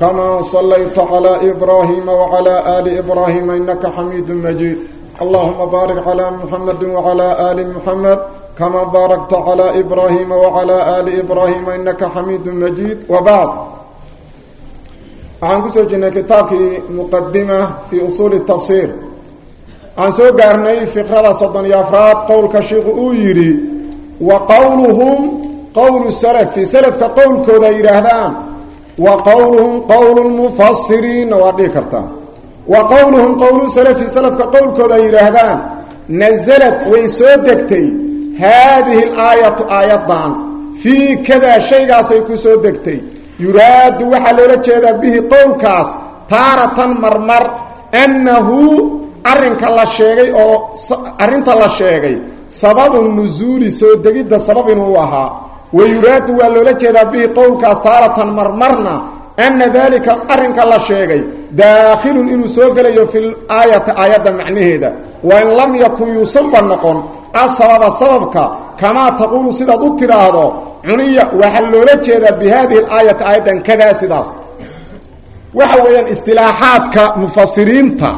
كما صليت على إبراهيم وعلى آل إبراهيم إنك حميد مجيد اللهم بارك على محمد وعلى آل محمد كما باركت على إبراهيم وعلى آل إبراهيم إنك حميد مجيد وبعد waxaan kusoo jirnay kitaabkii muqadima fii usuuli tafsiir waxaan soo gaarnay fikrada soddon iyo afraad qowlka shiiku uu yidhi wa qowluhum qowlu salafi salafka qowlkooda ay yidhaahdaan wa qowluhum qowlu lmufasiriinna waa dhihi kartaa wa qowluhum qowlu salafi salafka qowlkooda ay yidhaahdaan nasalad way soo degtay haadihi alaayatu aayaddan. Fii kadaa shaygaasay ku soo degtay. Yuraadu waxaa loola jeedaa bihi qowlkaas taaratan marmar annahu arrinka la sheegay oo arrinta la sheegay sababu nusuuli soo degidda sabab inuu ahaa wa yuraadu waa loola jeedaa bihi qowlkaas taaratan marmarna anna daalika arrinka la sheegay daakhilun inuu soo gelayo fi aayati aayadda macnaheeda. Wain lam yakun yuusanba noqon asababa sababka kamaa taquulu sidaad u tidhaahdo cuniya waxaa loola jeedaa bi haadihi alaayati aayaddan kadaa sidaas. Waxa weeyaan istilaaxaadka mufasiriinta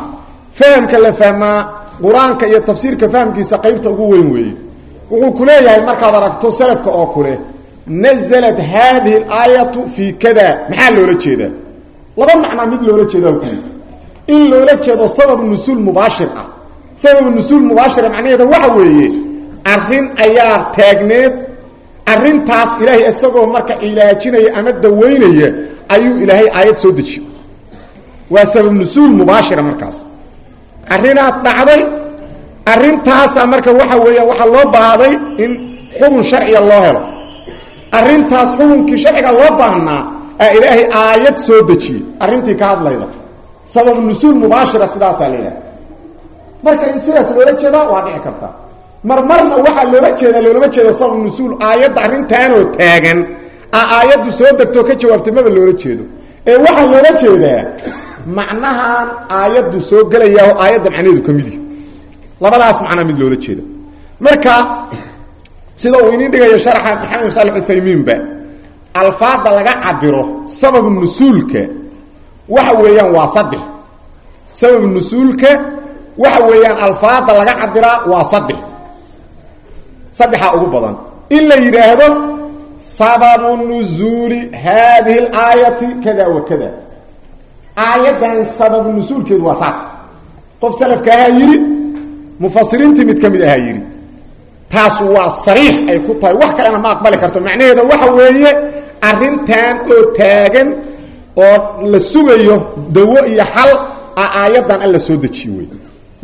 fahamka la fahmaa qur'aanka iyo tafsiirka fahamkiisa qaybta ugu weyn weeye wuxuu ku leeyahay markaad aragto salafka oo kule nazalat haadihi alaayatu fii kada maxaa loola jeedaa? Laba macnaa mid loola jeedaa ku in loola jeedo sabab nusuul mubaashir ah. Sabab nusuul mubaashira macnaheeda waxa weeye arrin ayaa taagneed arrintaas ilaahay isagoo marka cilaajinaya ama dawaynaya ayuu ilaahay aayad soo dejiyo. Waa sabab nusuul mubaashira markaas. Arrinaad dhacday arrintaasaa marka waxa weeyaan waxaa loo baahday in xukun sharciga loo helo. Arrintaas xukunkii sharciga loo baahnaa aa ilaahay aayad soo dejiyey. Arrintii ka hadlayda. Sabab nusuul mubaashira sidaasaa la yidhaha marka in sidaas loola jeedaa waa dhici karta. Marmarna waxaa loola jeedaa loolama jeedo sabab nusuul aayadda arrintaanoo taagan. A aayaddu soo degtoo ka jawaabtay maba loola jeedo. Ee waxaa loola jeedaa macnahan aayaddu soo gelayaa oo aayadda macnaheedu ka mid labadaas macnaa mid loola jeeda marka sida uu inin dhigayo sharxa maxamed saalex uthaymiinba alfaada laga cabiro sabab nusuulka waxa weeyaan waa saddex sabab nusuulka waxa weeyaan alfaada laga cabiraa waa saddex saddexaa ugu badan. In la yidhaahdo sababu nuzuuli haadihi alaayati kada wa kada aayaddan sababu nusuulkeedu waa saas. Qof salafka ahaa yidhi mufasiriintii mid ka mid ahaa yidhi taas waa sariix ay ku tahay. Wax kalena ma aqbali karto. Macnaheeda waxa weeye arrintan oo taagan oo la sugayo dawo iyo xal a aayaddan alla soo dejiye wey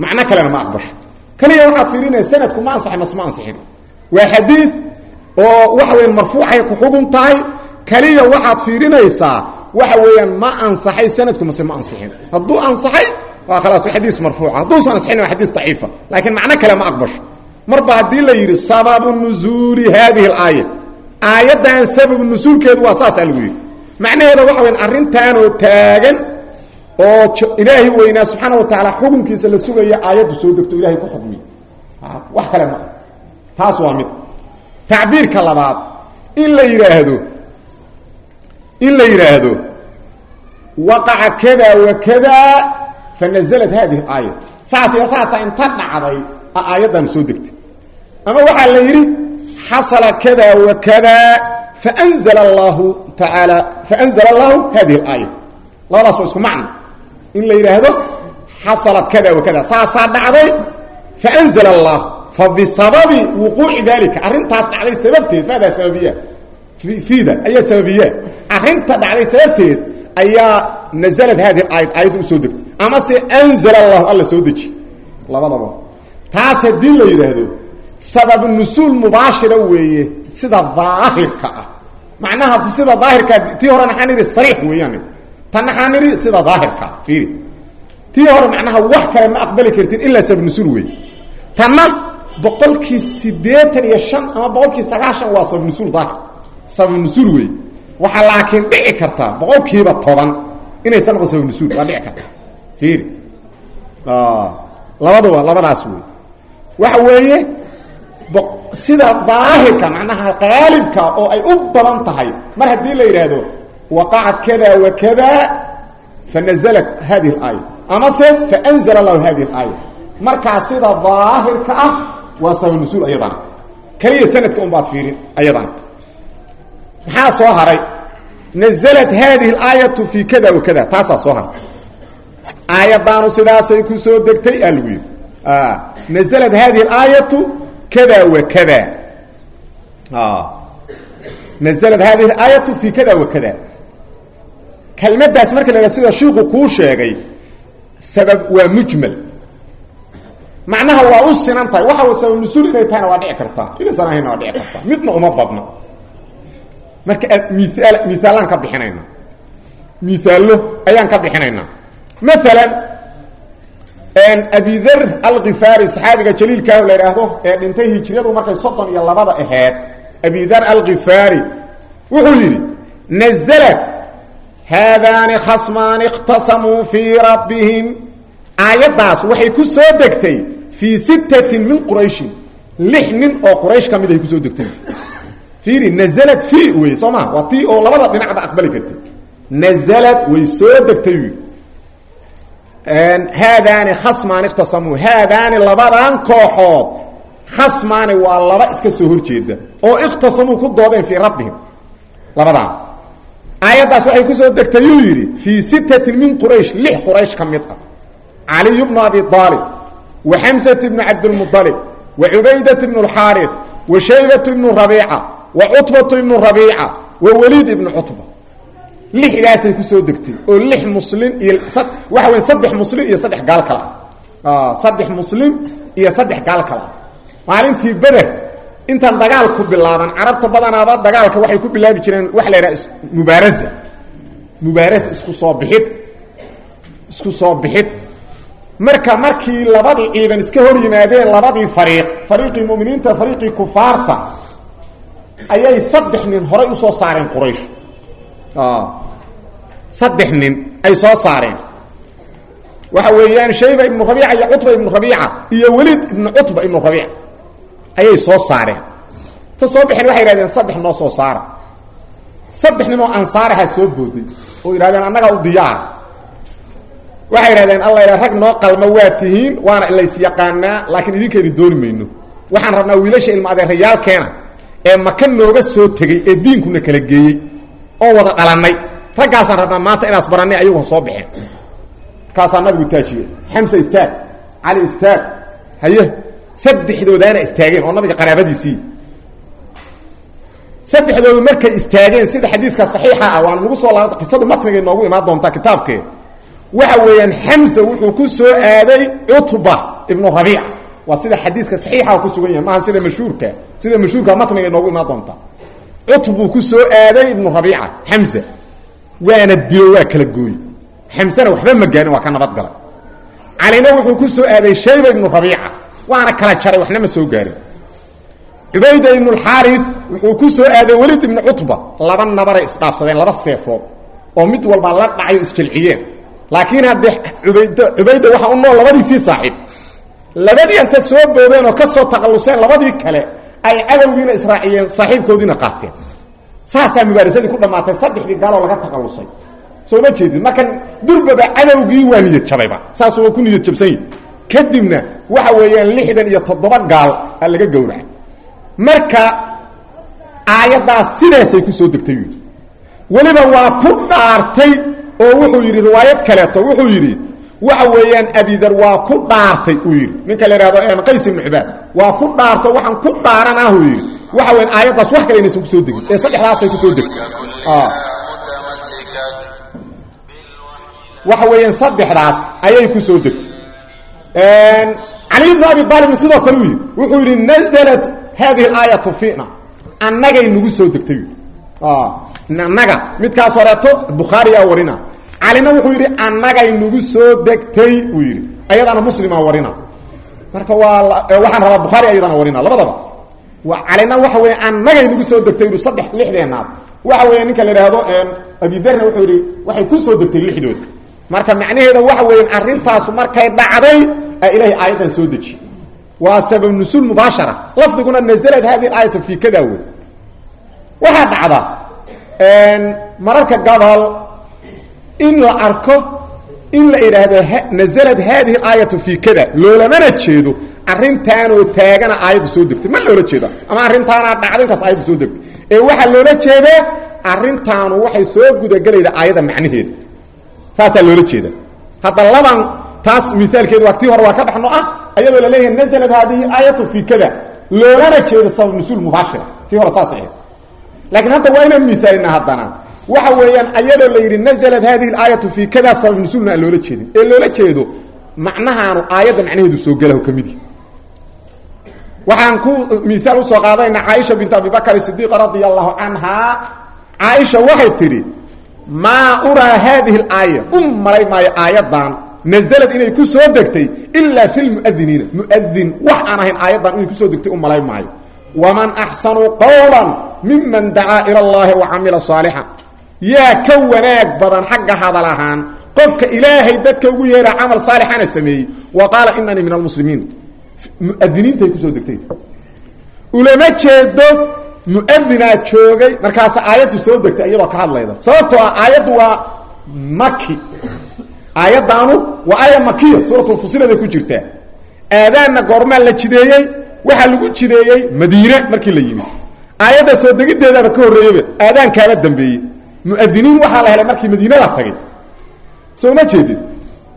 macno kalena ma aqbasho. Kaliya waxaad fiirinaya sanadku ma ansaxay mas ma ansixin. Waa xadiid oo waxa weyan marfuucay ku xugun tahay. Kaliya waxaad fiirinaysaa waxa weeyaan ma ansaxay sanadku mase ma ansixin. Hadduu ansaxay waa khalaas xadiis marfuuca. Hadduusan ansixin waa xadiis daciifa. Laakiin macno kale ma aqbasho. Marba haddii la yidhi sababu nuzuuli haadihi alaaya. Aayaddan sababu nusuulkeedu waa saasaa lagu yidhi. Macnaheeda waxa weyan arrintaanoo taagan oo ilaahay weynaa subxaana wa tacaala xukunkiisa la sugaya aayaddu soo degto ilahay ku xukmiy wax kale ma. Taas waa mid. Tacbiirka labaad in la yidhaahdo in la yidhaahdo waqaca kada wa kada fa nazalat haadihi aaya saas iyo saasa inta dhacday a aayaddan soo degtay ama waxaa la yidhi xasala kada wa kada faanzla allahu tacaala faanzla allahu hadihi alaaya labadaas waa isku macno in la yidhaahdo xasalat kada wa kada saasaa dhacday faanzla allah fa bisababi wuquuci dalika arrintaas dhacday sababteed maadaa sababiya fiida ayaa sababiya arrinta dhacday sababteed ayaa naزlat hadihi aayad aayadda u soo degtay. Ama se anzla allahu alla soo deji. Labadaba. Taas haddii la yidhaahdo sabab nusuul mubaashira weeye sida daahirka ah. Macnaha sida daahirka tii horena waxaan idhi sariix weeyaan tanna xaa nidhi sida daahirka fiiri. Tii hore macnaha wax kale ma aqbali kartid ilaa sabnusul wey tanna boqolkii siddeetan iyo shan ama boqolkii sagaashan waa sabnusul daahir. Sabnusul wey waxaa laakiin dhici kartaa boqolkiiba toban inaysan noqon sabab nasuul waa dhici karta. Fiiri ah, labaduba labadaas wey waxa weeye sida daahirka macnaha qaalibka oo ay u badan tahay mar haddii la yidhaahdo waqaca kada wa kada fanazlat hadihi اlaaya amase faanzla lahu hadihi اlaaya markaa sida daahirka ah waa sabab nasuul ayadana. Keliya sanadka un baad fiirin ayadana maxaa soo haray naزlat hadihi اlaayatu fi kada wa kada taasaa soo hartay aayadaanu sidaasay ku soo degtay aa lagu yidhi naزlat hadihi اlaayatu kada wa kada naزlat hadihi اlaayatu fi kada wa kada kelmadaas marka la sida shiiku kuu sheegay sabab waa mujmal macnaha waa u sinan tahay waxa sabab nusuul inay tahayna waa dhici kartaa inaysan ahayna waa dhici kartaa midna uma badno marka miaal miaalaan ka bixinayna. Miaallo ayaan ka bixinaynaa maalan abidar alkifaari saxaabiga jaliilkaa la idhaahdo ee dhintay hijriyadu markay soddon iyo labada aheed abidar alkifaari wuxuu yidhi naزlat haadaani khasmaani اkhtasamuu fii rabbihim. Aayaddaas waxay ku soo degtay fii sittatin min qurayshin lix oo quraysh ka ay ku soo degtay iiri nazalad fi wey soo maa waa tii oo labada dhinacda aqbali kartay. Nazalad way soo degtay wi haadaani khasmaani ikhtasamuu haadaani labadan kooxood khasmaani waa laba iska soo horjeeda oo ikhtasamuu ku doodeen fii rabbihim. Labadaan aayaddaas waxay ku soo degtay yuu yidhi fii sittatin min quraysh lix quraysh ka mid ah. Caliy bnu abi aalib wa xamsat bnu cabdilmualib wa cubaydat bnu اlxaariq wa shaybat bnu rabiica wa cutbatu ibnu rabiica wa weliid ibnu cutba. Lixdaasay ku soo degtay oo lix muslim iyo waxa wey saddex muslim iyo saddex gaal kale ah saddex muslim iyo saddex gaal kale ah maalintii beder intaan dagaalku bilaaban carabta badanaaba dagaalka waxay ku bilaabi jireen waxa la yidhaha mubaaraza mubaarasa isku soo bixid. Isku soo bixid. Marka markii labadii ciidan iska hor yimaadeen labadii fariiq fariiqii muminiinta fariiqii kufaarta ayay saddex nin horay u soo saareen quraysh. Saddex nin ay soo saareen. Waxa weeyaan shayba ibnu rabiica iyo cutba ibnu rabiica iyo welid ibnu cutba ibnu rabiica ayay soo saareen. Ta soo bixeen waxay yidhahdeen saddex noo soo saara. Saddex nin oo ansaaraha soo booday oo yidhahdeen annagaa u diyaara waxay yidhahdeen alla yidha rag noo qalma waa tihiin waana lays yaqaanaa laakiin idinkaynu dooni mayno. Waxaan rabnaa wiilasha ilma adeerayaalkeena ee maka nooga soo tegey ee diinkuna kala geeyey oo wada dhalannay. Raggaasaan rabnaa maanta inaas barannay ayagu ha soo baxeen markaasaa nabigu taajiyey xamse istaag cali istaag haye saddexdoodaana istaageen oo nabiga qaraabadiisii. Saddexdoodu markay istaageen sida xadiiska saxiixa ah waan nagu soo laabata qisadu matnigay noogu imaan doontaa kitaabkee waxa weeyaan xamse wuxuu ku soo aaday cutba ibnu rabiica waa sida xadiiska saxiixa ku sugan yahay. Maaha sida mashhuurka? Sida mashhuurka matnigay noogu imaan doontaa cutbuu ku soo aaday ibnu rabiica xamse waana dilo waa kala gooy. Xamsena waxba ma gaarin waa ka nabadgalay calina wuxuu ku soo aaday shayba ibnu rabiica. Waana kala jaray waxna ma soo gaarin. Cubayda ibnu alxaarif wuxuu ku soo aaday welid ibnu cutba laba nabaray isdhaafsadeen laba seefood oo mid walba la dhacayo isjilciyeen laakiin haddee ubayda cubayda waxaa u nool labadiisii saaxiib labadii anta soo boodeen oo ka soo taqalluseen labadii kale ay cadowgiina israaciyeen saaxiibkoodiina qaateen. Saasaa mubaarasadii ku dhammaatay saddexdii gaaloo laga taqallusay. Soo ma jeedid marka durbaba cadowgii waa niyad jabayba saasuu waa ku niyad jabsan yihi kadibna waxa weeyaan lixdan iyo toddoba gaal a laga gowracay. Marka aayaddaas sidaasay ku soo degtay weliba waa ku dhaartay oo wuxuu yidhi riwaayad kaleeto wuxuu yidhi waxa weeyaan abidar waa ku dhaartay uu yidhi. Ninka la ihahdo qays ibnu cibaad waa ku dhaarto waxaan ku dhaaranah uu yidhi. Waxa weyan aayaddaas wax kale inaysan ku soo degin. Ee saddexdaasay ku soo degtay waxa weeyaan saddexdaas ayay ku soo degtay. Cali ibnu abi aalibna sidoo kale u yidhi wuxuu yidhi naزlat hadihi اlaayatu fiina annagay nagu soo degtay annaga midkaas horeeto bukhaariyaa warina calina wuxuu yidhi annagay nagu soo degtay uu yidhi. Ayadana muslimaa warina. Marka waa waxaan rabaa bukhaari ayadana warina. Labadaba. Calina waxa weya annagay nagu soo degtay yidhi saddex lixdeenaas waxa weya ninka la idhaahdo abidarna wuxuu yidhi waxay ku soo degtay lixdooda marka macnaheeda waxa weya arrintaasu markay dhacday a ilaahay aayaddan soo deji. Waa sabab nusuul mubaashara. Lafdiguna nazlad hadihi aayatu fi kada wey waxaa dhacda mararka gabal in la arko in la idhaahdo nazlad hadihi aayatu fi kada. Loolamana jeedo arrintaanoo taagana aayaddu soo degtay. Ma loola jeeda ama arrintaanaa dhacdo inkaas aayaddu soo degtay. Ee waxaa loola jeedaa arrintaanu waxay soo gudagelayda aayadda macnaheeda. Saasaa loola jeeda. Hadda laban taas miaalkeedu waa tii hore waa ka dhaxno ah ayadoo la leeyahay nazlad haadihi aayatu fi kada. Loolana jeedo sabab nusuul mubaashira. Tii hore saas ahayd. Laakiin hadda waa inaan miaalina haddana waxa weeyaan ayadoo la yidhi nazlad hadihi aayatu fi kada sabab nusuulna aan loola jeedin. Ee loola jeedo macnahaanu aayadda macnaheedu soo galaho ka waxaan ku miaal u soo qaadayna caaisha bint abi bakr sidiiq radia allahu canhaa caaisha waxay tidhi maa uraa haadihi alaaya? U malay maayo aayaddan. Nazlad inay ku soo degtay ilaa fi lmuadiniina muadin wax aan ahayn inay ku soo degtay u malay maayo. Waman axsanu qowla miman dacaa ila allahi wa camila saalixan yaa ka wanaag badan xagga hadal ahaan qofka ilaahay dadka ugu yeera camal saalixana sameeyey. Wa qaala inanii min almuslimiin muadiniintay ku soo degtay. Ulama jeedo muadinaa joogay markaasa aayaddu soo degtay iyadoo ka hadlayda. Sababtoo ah aayaddu waa maki aayaddaanu waa aaya makiya suuratulfusiladay ku jirtaa aadaanna goormaa la jideeyey waxaa lagu jideeyey madiine markii la yimid. Aayadda soo degiddeedaaba ka horreeyeyba aadaankaaba dambeeyey muadiniin waxaa la helay markii madiine la tagay. Soo ma jeedid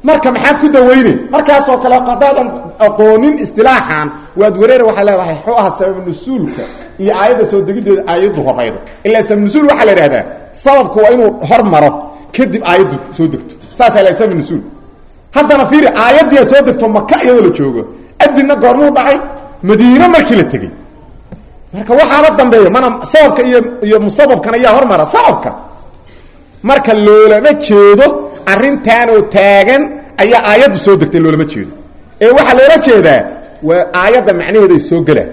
marka maxaad ku daweyne markaasoo kale hadaadan aqoonin istilaaxan waad wareera waxaa leedahay xuu aha sabab nusuulka iyo aayadda soo degiddeeda aayaddu horaydo. Ilaa sabab nusuul waxaa la idhahdaa sababku waa inuu hor maro kadib aayaddu soo degto. Saasaa la sabab nusuul. Haddana fiiri aayaddiia soo degto maka iyadoo la joogo adinna goormuu dhacay madiine markii la tegey marka waxaaba dambeeya mana sababka iyo iyo musababkan ayaa hormara. Sababka marka loolama jeedo arrintaanoo taagan ayaa aayaddu soo degtay loolama jeedo. Ee waxaa loola jeedaa waa aayadda macnaheeday soo gelaa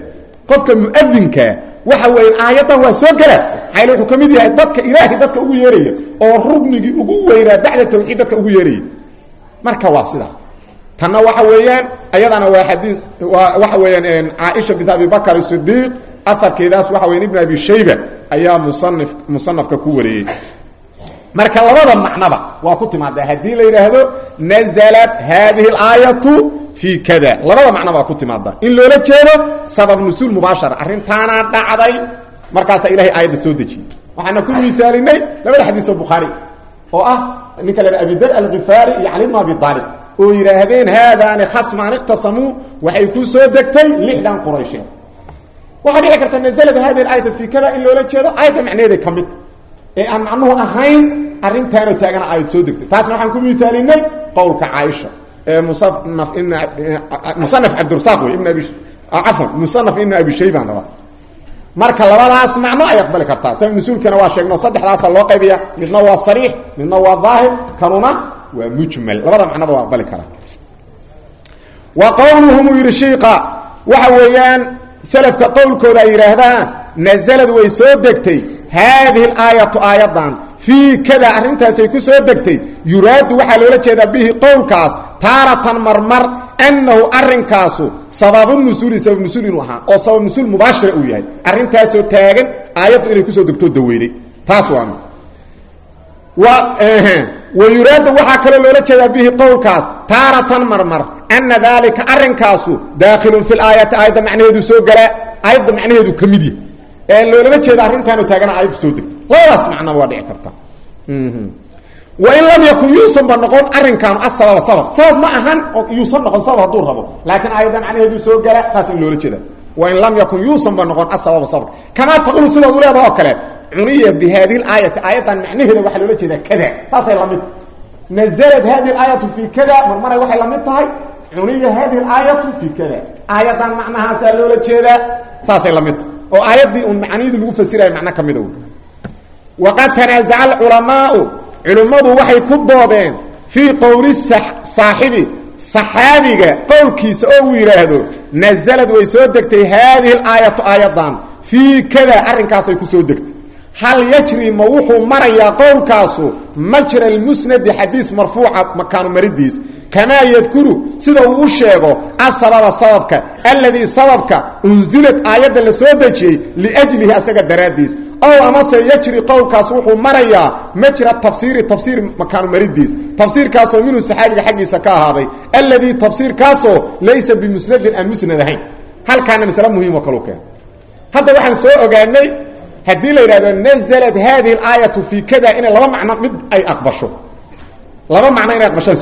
qofka muadinkaa waxa weeye aayaddan waa soo gelaa maxayl wuxuu ka mid yahay dadka ilaahay dadka ugu yeeraya oo rugnigii ugu weynaa bacda tawxiid dadka ugu yeeraya. Marka waa sidaa tanna waxa weeyaan ayadana waa xadiis waa waxa weeyaan caaisha bint abi bakr sidiiq aharkeedaas waxa weyan ibn abi shayba ayaa musanif musanafka ku wareeyey marka labada macnaba waa ku timaada haddii la yidhaahdo naزlat hadihi اlaayatu fi kada labada macno baa ku timaada in loola jeedo sabab nusuul mubaashara arrintaanaa dhacday markaasaa ilahay aayadda soo dejiyey waxaana ku misaalinay labada xadiisoo bukhaari oo ah ninka la abidar alkifaari iyo cali bn abi aalib oo yidhaahdeen haadaani khasmaan iqtasamuu waxay ku soo degtay lixdan quraysheed waxaa dhici karta naزlat hadihi aayatu fi kada in loola jeedo aayadda macnaheeda ka mid ee aan macnuhu ahayn arrintaanoo taagana aayad soo degtay. Taasna waxaan ku misaalinay qowlka caaisha ee musanaf cabdirasaaq wey ibn abi cafwan musanaf ibn abi shaybaan rabaa. Marka labadaas macno ay aqbali kartaa. Sabab nusuulkana waa sheegno saddexdaasa loo qaybiya midna waa sariix midna waa daahir kanuna waa mujmal. Labada macnoba waa aqbali karaa wa qowluhum yidhi shiiqa waxa weeyaan selafka qowlkooda ay yidhaahdaan nazalad way soo degtay haadihi alaayatu aayaddan fii kada arrintaasay ku soo degtay yuraadu waxaa loola jeedaa bihi qowlkaas taaratan marmar annahu arrinkaasu sababu nusuuli sabab nusuul inuu ahaa oo sabab nusuul mubaashira uu yahay arrintaasoo taagan aayaddu inay ku soo degtoo daweyday taas waa wa yuraadu waxaa kaloo loola jeedaa bihi qowlkaas taaratan marmar ana daalika arrinkaasu daakhilun fi laayati aayadda macnaheedu soo galaa aayadda macnaheedu ka loolama jeeda arrintaanoo taagana aayaddu soo degto. Labadaas macnaba waa dhici karta. Wain lam yakun yuusanba noqon arrinkaanu asababa sabab sabab. Ma ahan oo yuusan noqon sabab hadduu rabo. Laakiin aayadda macnaheedu soo gala saas in loola jeeda wain lam yakun yuusanba noqon asababa sabab kamaa taqulu sidaad u leedaha oo kale cuniya bi hadihi laayati aayaddan macnaheeda waxaa loola jeedaa kada. Saasay la mid naزlat hadihi aayatu fi kada. Marmaray waxay la mid tahay cuniya hadihi aayatu fi kada. Aayaddan macnahaasaa loola jeedaa saasay la mid tahay oo aayaddii un macnihidii lagu fasirayo macno ka mida waqad tanaazaca alculamaau culimmadu waxay ku doodeen fii qowli saaxibi saxaabiga qowlkiisa oo uu yidhaahdo nazalad way soo degtay haadihi alaayatu aayadan fii kada arrinkaasay ku soo degtay. Hal yajri ma wuxuu marayaa qowlkaasu majra almusnadi xadiis marfuuca makaanu maridiis kamaa yadkuru sida uu u sheego asababa sababka alladii sababka unsilad aayadda la soo dejiyey liajlihi asaga daraaddiis. Ow amase yajri qowlkaas wuxuu marayaa majra tafsiiri tafsiir makaanu maridiis tafsiirkaasoo minhu saxaabiga xaggiisa ka ahaaday alladii tafsiirkaasoo laysa bimusnadin aan musnad ahayn. Halkaana masale muhiimoo kalu keen hadda waxaan soo ogaanay haddii la yidhahdo naزlat hadihi اlaayatu fii kada inay laba macno mid ay aqbasho. Laba macno inay aqbashaan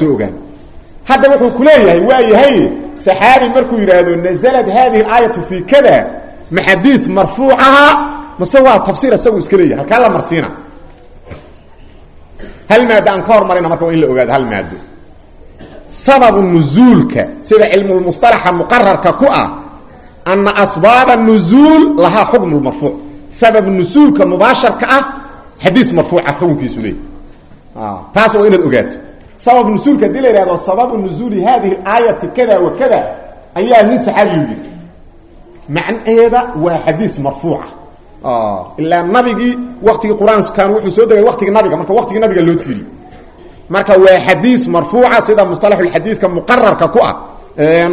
hadda wuxuu ku leeyahay waa yahay saxaabi markuu yidhaahdo naزlat hadihi اlaayatu fii kada ma xadiis marfuucaha mase waa tafsiir isagu iska leeyahay halkaa la marsiina hal maado aan ka hormarina marka waa in la ogaado hal maado sababu nuzuulka sida cilmulmusطalaxa muqararka ku ah ana asbaaba nuzuul lahaa xukm marfuuc sabab nusuulka mubaasharka ah xadiis marfuuca xukunkiisu leey taas waa inaad ogaato sabab nusuulka haddii la yihahdo sababu nuzuuli hadihi aayati kada wa kada ayaa nin saxaabiyu yidhi. Macnaheeda waa xadiis marfuuca. Ilaa nabigii waktigii qur'aankan wuxuu soo degay waktigii nabiga marka waktigii nabiga loo tiiriy marka waa xadiis marfuuca sida musطalaxuxadiidka muqararka ku ah.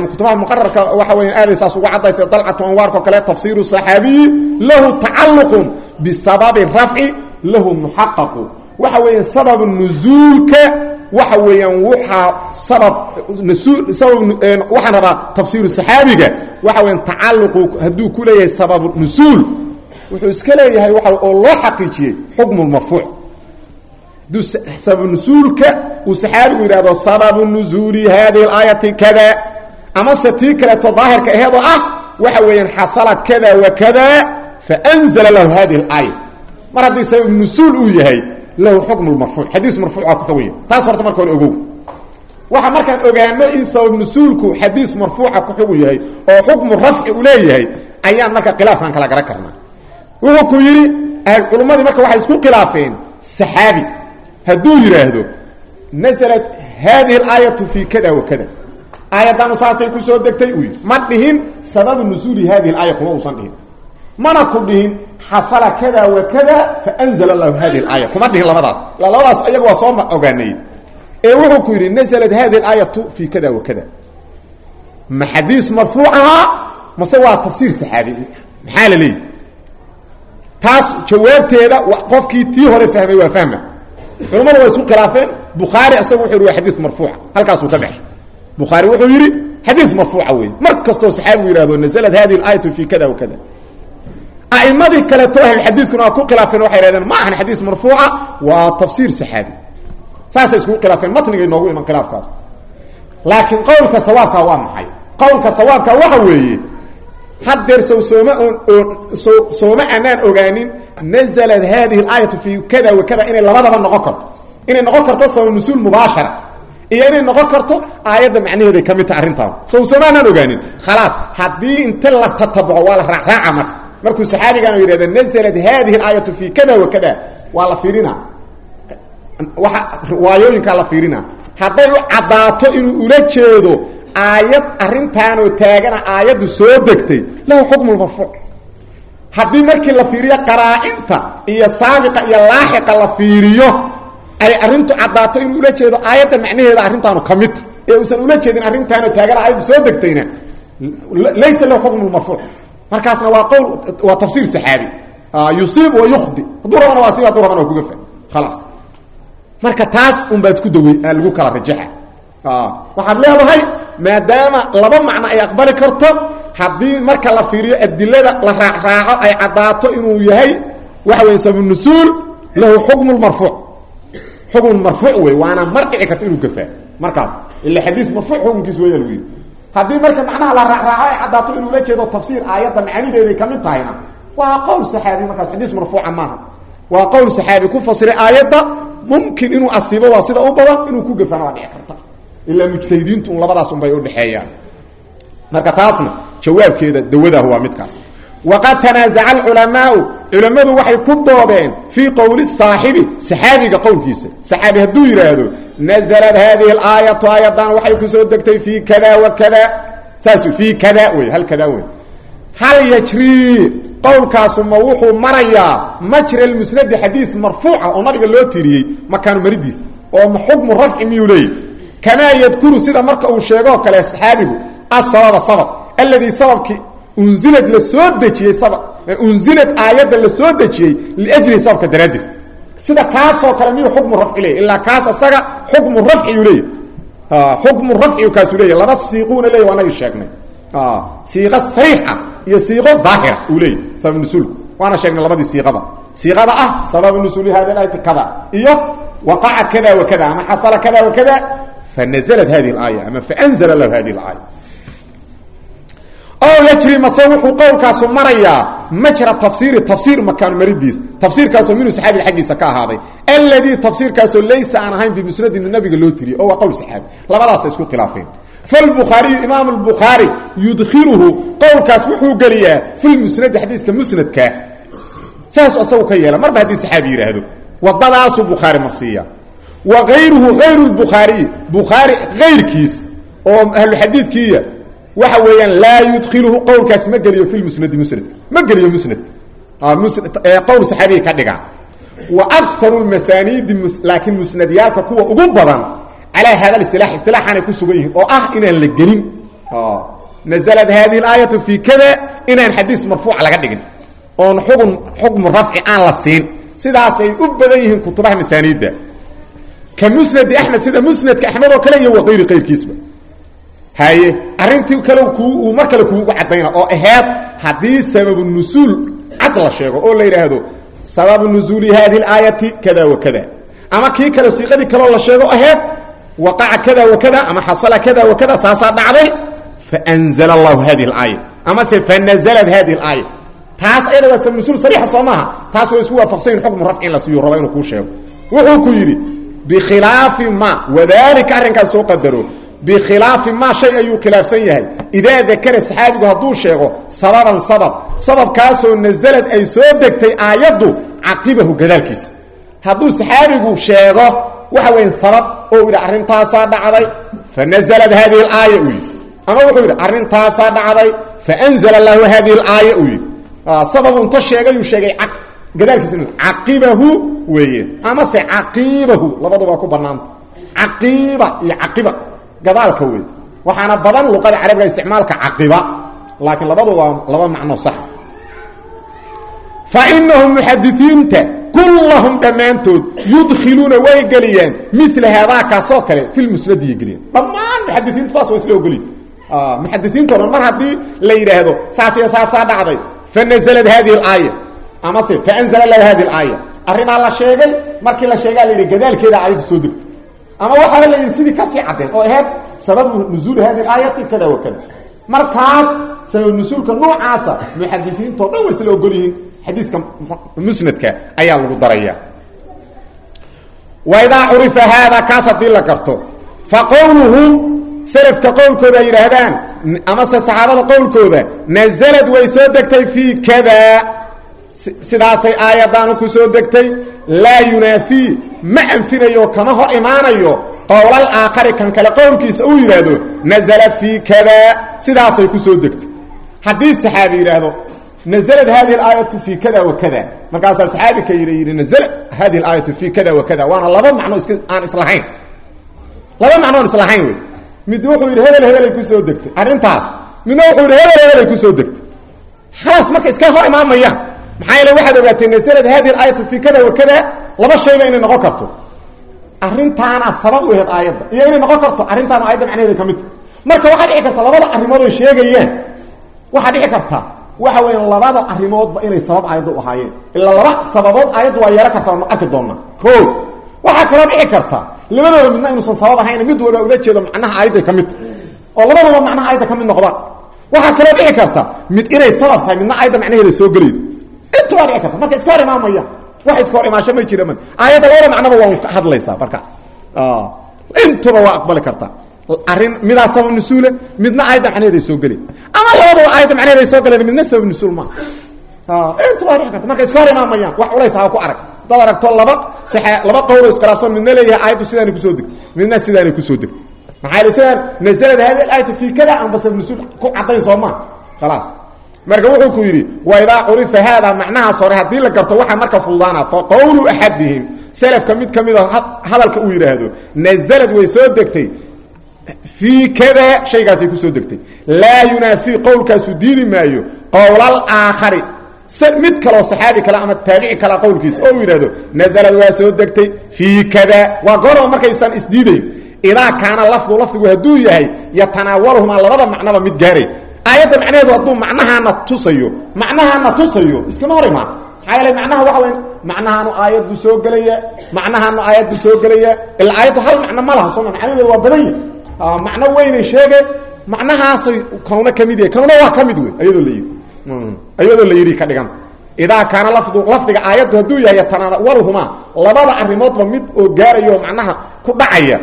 Kutubaha muqararka waxa weya aaday saas uga caddaysa dalcatu anwaarko kale tafsiiru صaxaabiyi lahu tacaluqu bisababi rafci lahu muxaqaqu. Waxa weeyaan sabab nuzuulka waxa weeyaan waaa sabab ab waxaan rabaa tafsiiru saxaabiga waxa weyan tacaluqu hadduu ku leeyahay sabab nusuul wuxuu iska leeyahay waa oo loo xaqiijiyey xukmu marfuuc. Hadduu sababu nusuulka uu saxaabigu yidhahdo sababu nuzuuli hadihi aayati kada amase tii kaleeto daahirka aheedoo ah waxa weeyaan xasalad kada wa kada faanzala lahu hadihi اlaaya mar sabab nusuul uu yahay lahu xukm marfuu xadiis marfuuca ku xukunya taas horta marka hore markaan ogaano in sabab nasuulku xadiis marfuuca ku xugun yahay oo xukmu rafci uu leeyahay ayaan marka khilaafkan kala garan karnaa. Wuxuu ku yidhi culummadii marka waxay isku khilaafeen saxaabi hadduu yidhaahdo nasalat haadihi alaayatu fii kada wa kada aayaddaanu saasay ku soo degtay uu yidhi ma dhihin sababu nusuuli haadihi alaaya mana ku dhihin xasala kada wa kada faanzla allahu hadi aaya kuma dhihin labadaas. Ila labadaas ayaga waa soo ogaanay. Ee wuxuu ku yidhi nasalat hadi aayatu fi kada wa kada. Ma xadiis marfuucaha mase waa tafsiir saxaabi. Maxaa la leeyi taas jawaabteeda qofkii tii hore fahmay waa fahma. Culammadu waa isku khilaafeen. Bukhaari isaga wuxu yidhi waa xadiis marfuuca halkaasuu ka baxay. Bukhaari wuxuu yidhi xadiis marfuuca weeye mar kastoo saxaabigu yihahdo nasalat hadi aayatu fi kada wa kada a'imadii kaleeto ahlulxadiidkuna waa ku khilaafeen waxay hahdeen ma ahan xadiis marfuuca waa tafsiir saxaabi. Saasay iskugu khilaafeen matnigay noogu iman khilaafkaas. Laakiin qowlka sawaabka waa maxay? Qowlka sawaabka waxa weeye haddeer sow sooma oon so sooma ogaanin naزlat hadihi اlaayatu fi kada wa kada inay labadaba noqon karto. Inay noqon karto sabab nusuul mubaashara iyo noqon karto aayadda macnaheeday ka mid taha arrintaan ogaanin khalaas haddii inta la tatabuco waa la markuu saxaabigaan yidhahda naزlat hadihi اlaayatu fi kada wa kada waa la fiirina. Waa riwaayooyinkaa la fiirina. Hadday u caddaato inuu ula jeedo aayad arrintaanoo taagana aayaddu soo degtay lahu xukmu marfuuc haddii markii la fiiriyo qaraa-inta iyo saabiqa iyo laaxiqa la fiiriyo ay arrintu caddaato inuu ula jeedo aayadda macnaheeda arrintaanu ka midta ee uusan ula jeedin arrintaanoo taagana aayaddu soo degtayna laysa lahu xukmu marfuuc markaasna waa qowl waa tafsiir saxaabi. Yusiib wa yukhdi. Hadduu rabana waa siib hadduu rabana waa kugafa khalaas marka taas unbaad ku dawey lagu kala rajaxa. Waxaad leedahay maadaama laba macno ay aqbali karto haddii marka la fiiriyo adilada la raacraaco ay caddaato inuu yahay waxa weya sabanusuul lahu xukmu marfuuc xukmu marfuuc wey waana mar dhici karto inuu gafaa markaas ila xadiis marfuuc xukunkiis weya lagu yidhi haddii marka macnaha la raacraaco ay caddaato inuu la jeedo tafsiir aayadda macanideeday ka mid tahayna waa qowl saxaabi markaas xadiis marfuuca maaha waa qowl saxaabi ku fasiray aayadda mumkin inuu asiibo waa sida u badan inuu ku gafana waa dhici karta. Ilaa mujtahidiintu un labadaas unbay udhexeeyaan marka taasna jawaabkeeda dawadaah waa midkaas waqad tanaasaca alculamaau culammadu waxay ku doodeen fii qowli saaxibi saxaabiga qowlkiisa saxaabi hadduu yidhaahdo naزlat hadihi اlaayatu aayadan waxay ku soo degtay fii kada wa kada saas fii kada wey hal kada wey hal yajrii qowlkaasu ma wuxuu marayaa majra lmusnadi xadiis marfuuca oo nabiga loo tiriyey makaanu maridiis oo ma xukmu rafci miyuu leeyahy kamaa yadkuru sida marka uu sheegoo kale saxaabigu asababa sabab alladii sababkii unzilad la soo dejiyey sabab. Unzilad aayadda la soo dejiyey liajli sababka daraaddeed. Sida kaasoo kale miyuu xukmu rafci leeyahy ilaa kaas asaga xukmu rafciyuu leeyahy xukmu rafciyu kaasuu leeyahy laba siiquuna leeyahy waa nagi sheegnay. Siiqo sariixa iyo siiqo daahira uu leeyahy sabab nusuulku waana sheegnay labadii siiqada. Siiqada ah sababu nusuuli hada aayati kada. Iyo waqaca kada wa kada ama xasala kada wa kada fanazlat hadihi اlaaya ama faanzla lahu hadihi اlaaya o yajri mase wuxuu qowlkaasu marayaa majra tafsiiri tafsiir makaan maridiis tafsiirkaasoo minhu saxaabiga xaggiisa ka ahaaday. Alladii tafsiirkaasoo laysa aan ahayn bimusnadin nabiga loo tiriyey oo waa qowl saxaabi. Labadaasa isku khilaafeen. Falbukhaariyu imaam lbukhaari yudkiluhu qowlkaas wuxuu geliyaa fi lmusnadi xadiiska musnadka. Saasuu asagu ka yeela. Marba haddii saxaabi yidhaahdo wadadaasuu bukhaari marsiiya wa ayruhu ayru lbukhaariyi bukhaari ayrkiis oo ahluxadiidkiiya waxa weeyaan laa yudkiluhu qowlkaas ma geliyo fi musnadi musnadka ma geliyo musnadka qowl saxaabiga ka dhiga. Wa akaru lmasaaniidi laakiin musnadyaalka kuwa ugu badan calaa hada isilaax isilaaxaanay ku sugan yihiin oo ah inaan la gelin. Naزlat hadihi اlaayatu fii kada inaan xadiis marfuuca laga dhigin. Oon xugun xukmu rafci aan la siin. Sidaasay u badan yihiin kutubaha masaaniidda ka musnadi axmed sida musnadka axmed oo kale iyo waqayri qayrkiisba haye arrintii kale uu mar kale kuugu caddayna oo aheed haddii sababu nusuul cad la sheego oo la yidhaahdo sababu nusuuli hadihi اlaayati kada wa kada ama kii kale siiqadii kaleo la sheego aheed waqaca kada wa kada ama xasala kada wa kada saasaa dhacday faanzla allahu hadihi اlaaya amase fanaزlat hadihi اlaaya taas ayada waa sabab nusuul sariixa soo maaha taas waa isku waafaqsanyin xukmu rafci in la siiyo raba inuu kuu sheego wuxuu ku yidhi bikhilaafi ma wadalika arrinkaas soo qadaro bikhilaafi ma shay ayuu khilaafsan yahay idaa dakara saxaabigu hadduu sheego sababan sabab sababkaasoo nasalad ay soo degtay aayaddu caqibahu gadaalkiisa hadduu saxaabigu sheego waxa weya sabab oo yidhi arrintaasaa dhacday fanazlat hadihi اlaaya uu yidhi ama wuxuu yidhi arrintaasaa dhacday faanzla lahu hadihi اlaaya uu yidhi sabab unta sheegayuu sheegay gadaalkiisa caqibahu weeye amase caqiibahu labaduba ku banaanta caqiiba iyo caqiba gadaalka wey waxaana badan luqada carabiga isticmaalka caqiba laakiin labadooda laba macno sax. Fa inahum muxadisiinta kullahum dhammaantood yudkhiluuna way geliyaan mila haadaa kaasoo kale fi lmusnadiya geliyaan dhammaan muxadisiintu taas waa isla ogoliy muxadisiinto dhan mar haddii la yidhaahdo saas iyo saasaa dhacday fanazlat hadihi اlaaya amase faanzla lahu hadihi اlaaya arrinaa la sheegay markii la sheegaa la yidhi gadaalkeeda aayaddu soo degto ama waxaaba la yidhi sidii ka sii caddeed oo aheyd sababu nuzuuli hadihi اlaayati kada wa kada. Markaas sabab nusuulka noocaasa muxadisiintao dhan way isla ogol yihiin xadiiska musnadka ayaa lagu daraya. Waidaa curifa haada kaas haddii la garto fa qowluhum selafka qowlkooda ay yidhaahdaan amase saxaabada qowlkooda nazalad way soo degtay fii kada. Sidaasay aayadaanu soo degtay laa yunaafii ma anfinayo kama hor imaanayo qowlal aakhari kan kale qowlkiisa uu yidhaahdo naزlat fii kada sidaasay ku soo degtay haddii saxaabi yidhaahdo naزlat hadihi اlaayatu fii kada wa kada markaasaa saxaabi ka yidhi yidhi naزlat hadihi اlaayatu fii kada wa kada waana laba macno is aan islahayn laba macno aan islahayn wey mid wuxuu yidhi hebel hebelay ku soo degtay arrintaas midna wuxuu yidhi hebel hebelay ku soo degtay khalaas marka iska hor imaamayaan maxaa yeele waxaad ogaatay naslad hadihi aayatu fii kada wa kada laba shayba inay noqon karto. Arrintaana sabab u aheed aayadda. Iyo inay noqon karto arrintaana aayadda macnaheeda ka marka waxaa dhici karta labada arrimood ay sheegayaan waxaa dhici karta waxa weya labada arrimoodba inay sabab aayadda u ahaayeen. Ilaa laba sababood aayaddu waa yeehan kartaa nu arki doonaa. O waxaa kaloo dhici karta labadooda midna inuusan sabab ahayn mid walba ula jeedo macnaha aayadday ka oo labadooba macnaha aayadda ka mid noqdaan waxaa dhici karta mid inay sabab tahay midna aayadda macnaheeda soo gelaydo inta waa dhici karta marka iska hor imaamaya wax iska hor imaasho ma jira man. Aayadda labada macnoba waa ka hadlaysaa markaas intuba waa aqbali karta. Arrin midaa sabab nusuule midna aayadda macnaheed ay soo geli ama labadaba aayadda macnaheed ay soo galeen midna sabab nusuul maa inta waa dhici karta. Marka iska hor imaamayaan wax culays ha ku arag. Dad aragto laba saxe laba qowlo iskhilaafsan midna leeyahay aayaddu sidaanay ku soo degtay midna sidaanay ku soo degtay maxaa yidhi sidaan nasalad hadi aayatu fii kada amba sabab nusuul ku caddayn soo maa khalaas marka wuxuu ku yidhi wa idaa curifa haada macnahaas hore haddii la garto waxaa marka fududaana fa qowlu axadihim. Selafka mid ka mid a hadalka uu yidhaahdo nazalad way soo degtay. Fii kada shaygaasay ku soo degtay. Laa yunaafii qowlkaasu diidi maayo qowlal aakhari. Mid kaloo saxaabi kale ama taabici kale qowlkiisa oo uu yidhahdo nazalad waa soo degtay. Fii kada waa goorba markaysan isdiidayn idaa kaana lafdu lafdigu hadduu yahay yatanaawaluhumaa labada macnaba mid gaaray aayadda macnaheedu hadduu macnahaana tusayo macnahaana tusayo iskama hor imaan. Maxaa yeele macnaha waxa weya macnahaanu aayaddu soo gelaya macnahaanu aayaddu soo gelaya ila aayaddu hal macno ma laha sooma macnaheedu waa badan yahy macno weynay sheege macnahaasay kanuna ka mid yahay kanuna waa ka mid wey ayadoo la yidhi. Ayadoo la yidhi ka dhigan. Idaa kaana lafdu lafdiga aayaddu hadduu yahay yatanaawaluhumaa labada arrimoodba mid oo gaaraya oo macnaha ku dhacaya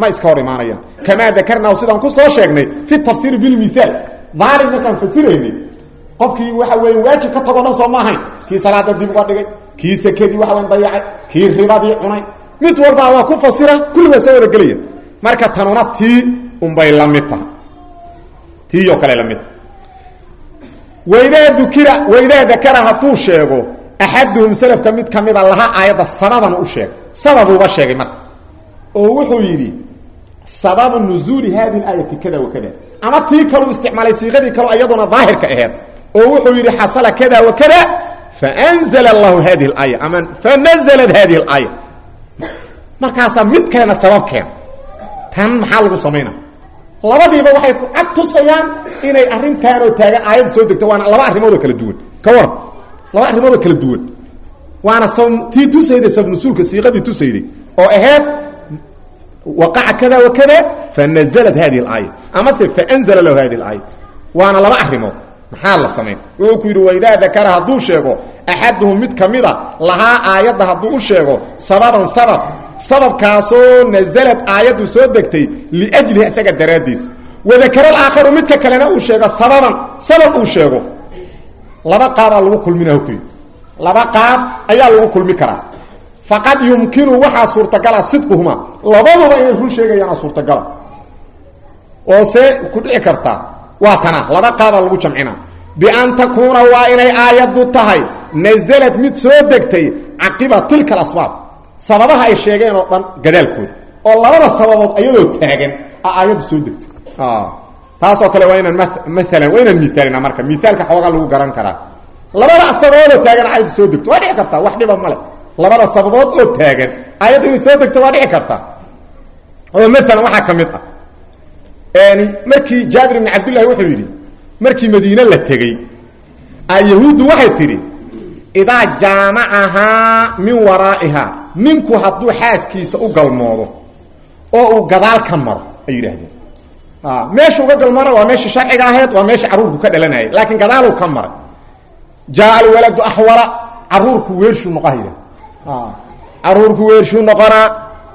ma iska hor imaanayaan. Kamaa dakarnaahu sidaan ku soo sheegnay fi tafsiiri bilmithaal daalim markaan fasiraynay qofkii waxa weeye waajib ka tago dhan soo ma kii salaada dib uga dhigay kii sekadii waxa weyn dayacay kii ribadii cunay. Mid walbaa waa ku fasira kulli waa soo wada gelaya. Marka tanuna tii unbay la mid tahay. Tii oo kale la mid tahay. Dukira waidaa dakara hadduu sheego axaduhum selafka mid ka mida laha aayadda sababan u sheeg. Sababuuba sheegay marka. Oo wuxuu yidhi sababu nuzuuli hadi aayati kada wakada ama tii kalu isticmaalay siiqadii kalo iyaduna daahirka aheed. Oo wuxuu yidhi xasala kada wakada fanzla allahu hadi aaya ama fanazlat hadi aaya markaasaa mid keena sabab keena tan maxaa lagu samayna? Labadiiba waxay ku cad tusayaan inay arrintaan oo taagan aayadda soo degto. Waana laba arrimoodoo kala duwan. Ka waran laba arrimoodoo kala duwan. Waana tii tusayday sabnusuulka siiqadii tusayday oo aheed waqaca kada wakada fanazlat hadi اaaya amase fanzla lahu hadi اaaya waana laba arimood maxaa la samayn wuxuu ku yidhi waidaa dakara hadduu sheego axaduhum mid ka mida lahaa aayadda hadduu u sheego sababan sabab sababkaasoo nazalad aayaddu soo degtay liajlihi isaga daraaddiis wadakara alaakharu midka kalena uu sheego sababan sabab uu sheego laba qaadaa lagu kulminaa ku yidhi laba qaab ayaa lagu kulmi karaa faqad yumkinu waxaa suurtagala sidquhuma. Labaduba inay run sheegayaana suurtagala. Oo see ku dhici kartaa waa tana laba qaabaa lagu jamcina. Bian takuuna waa inay aayaddu tahay. Nazalad mid soo degtay caqiba tilka alasbaab sababaha ay sheegeen oo dhan gadaalkooda. Oo labada sababood ayadoo taagan a soo degtay. Taasoo kale waa inaan maalan waa inaan miaalina marka. Miaalka xoogaa lagu garan karaa. Labada sababoodoo taagan aayaddu soo degto waa dhici kartaa wax dhiba male labada sababood oo taagan aayaddu inay soo degto waa dhici kartaa oo maalan waxaa ka mid ah. Markii jaabir ibn cabdillahi wuxuu yidhi markii madiine la tegey yahuuddu waxay tidhi idaa jaamacahaa min waraa'ihaa ninku hadduu xaaskiisa u galmoodo oo uu gadaal ka maro ay yidhaahdeen. Meesha uga galmoona waa meesha sharciga ahayd waa meesha carruurku ka dhalanayay laakiin gadaaluu ka maray. Jaa alwaladu axwala caruurku weershuu noqoha yidhah caruurku weershuu noqonaa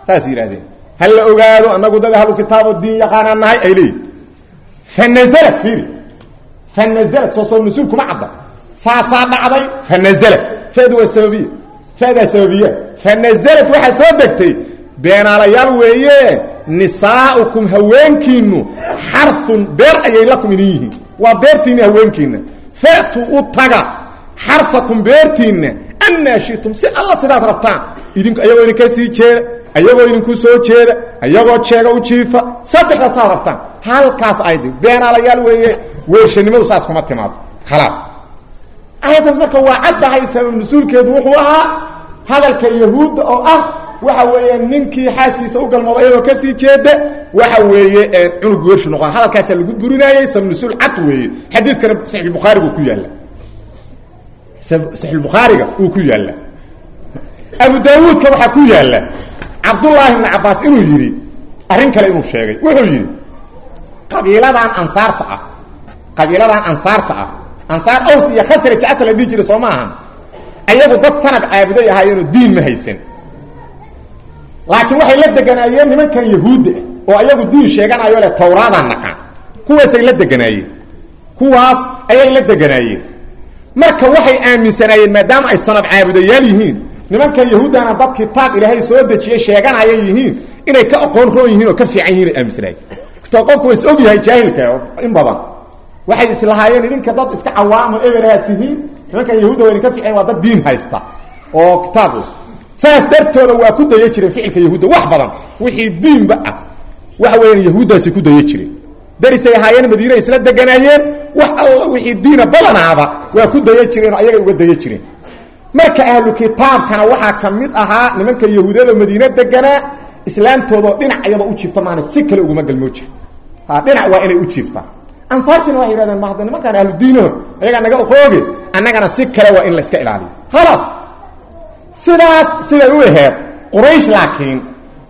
saas yidhahdeen hal la ogaado anagu dad ahlu kitaaboo diin yaqaanaa nahay ay leeyihi fanazlat fiiri. Fanazlat soo soo nasuul kuma cadda. Saasaa dhacday fanazlat fadu waa sababiya fadaa sababiya fanazlat waxaa soo degtay beenaalayaal weeye nisaaukum haweenkiinu xarun beer ayay lakum idin yihiin. Waa beertiina haweenkiina fatu u taga xarakum beertiinna annaa shitum si alla sidaad rabtaan idinku ayagoo idinka sii jeeda ayagoo idinku soo jeeda ayagoo jeega u jiifa saddexdaas saad rabtaan. Halkaas aydi beenaalayaal weeye weershanimadu saas kuma timaado. Khalaas. Aayaddaas marka waa caddahay sabab nusuulkeedu wuxuu ahaa hadalka yahuudda oo ah waxa weeye ninkii xaaskiisa u galmooda ayadoo ka sii jeeda waxa weeye cunug weershu noqo hadalkaasaa lagu burinaayey sabab nusuul cad weeye. Xadiidkana saxiixulbukhaariga uu ku yaalla saxiixulbukhaariga uu ku yaalla. Abu daawuudka waxaa ku yaalla. Cabdullaahi ibni cabbaas inuu yidhi arrin kale inuu sheegay. Wuxuu yidhi qabiiladan ansaarta ah qabiiladan ansaarta ah ansaar aws iyo khasraj asal la dhihi jiray soo ma ahan ayagu dad sanab caabuday ahaayeenoo diin ma haysan. Laakiin waxay la deganaayeen nimankan yahuudda ah oo ayagu diin sheeganayo le tawraadaan naqaan. Kuwaasay la deganaayeen. Kuwaas ayay la deganaayeen marka waxay aaminsanaayeen maadaama ay sanad caabudayaal yihiin. Nimankan yahuuddana dad kitaab ilaahay soo dejiyey sheeganaya yihiin inay ka aqoon roon yihiin oo ka fiican yihiin ay aaminsanaayeen. To qofku wa is og yahay jaahilka in badan. Waxay islahaayeen idinka dad iska cawaamo ebelaad tihiin nimankan yahuudda wayna ka fiican waa dad diin haysta oo kitaab saas dartooda waa ku daya jireen ficilka yahuudda wax badan wixii diinba ah. Waxa weeyaan yahuuddaasi ku daya jireen darisay ahaayeen madiina isla deganaayeen. Wax alla wixii diina badanaaba waa ku daya jireen oo ayagay uga daya jireen. Marka ahlu kitaabkana waxaa ka mid ahaa nimanka yahuudada madiine deganaa islaamtoodao dhinac iyadoo u jiifta maana si kale uguma galmoo jira ha dhinac waa inay u jiiftaan ansaartiina waxay yidhahdeen mahda nimankaan ahlu diinaho ayagaa naga oqooge annagana si kale waa in la iska ilaaliyo. Khalaas sidaas siday u aheed quraysh laakiin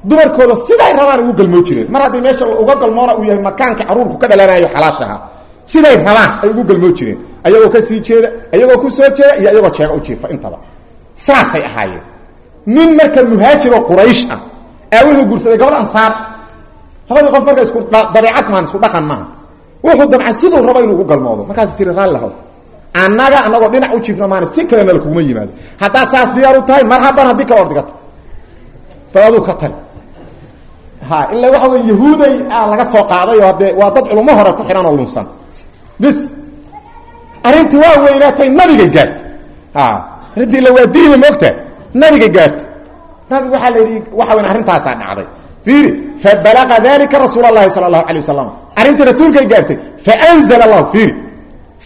dumarkooda siday rabaan ugu galmoo jireen. Mar haddii meesha uga galmoona uu yahay makaanka caruurku ka dhalanayo xalaashaha siday rabaan ugu galmoo jireen. Ayagoo ka sii jeeda ayagoo ku soo jeeda iyo ayagoo jeega u jiifa intaba. Saasay ahaayeen. Nin marka muhaajiroo quraysh ah aa wuxuu guursaday gabadh ansaar. Labadii qof marka isku dabeecad maan isku dhaqan maaha wuxuu damcay siduu rabo inuu ugu galmoodo. Markaas tiri raallilahow annaga anagoo dhinac u jiifna maana si kalena lakuguma yimaado. Haddaad saas diyaar u tahay marhaban haddii kala ordigata bal ka tag ha ilaa waxa wey yahuuday a laga soo qaaday oo haddee waa dad culummo hore ku xidhan oo lunsan bis arrintii waa weynaatay nabigay gaartay a arrintii la waa diina moogta nabigay gaartay nabigu waxaa la yidhi waxa weyn arrintaasaa dhacday fiiri fabalaqa dalika rasuul اlahi salى اlahu alيه wasalam arrintii rasuulkay gaartay faanzl اlahu fiiri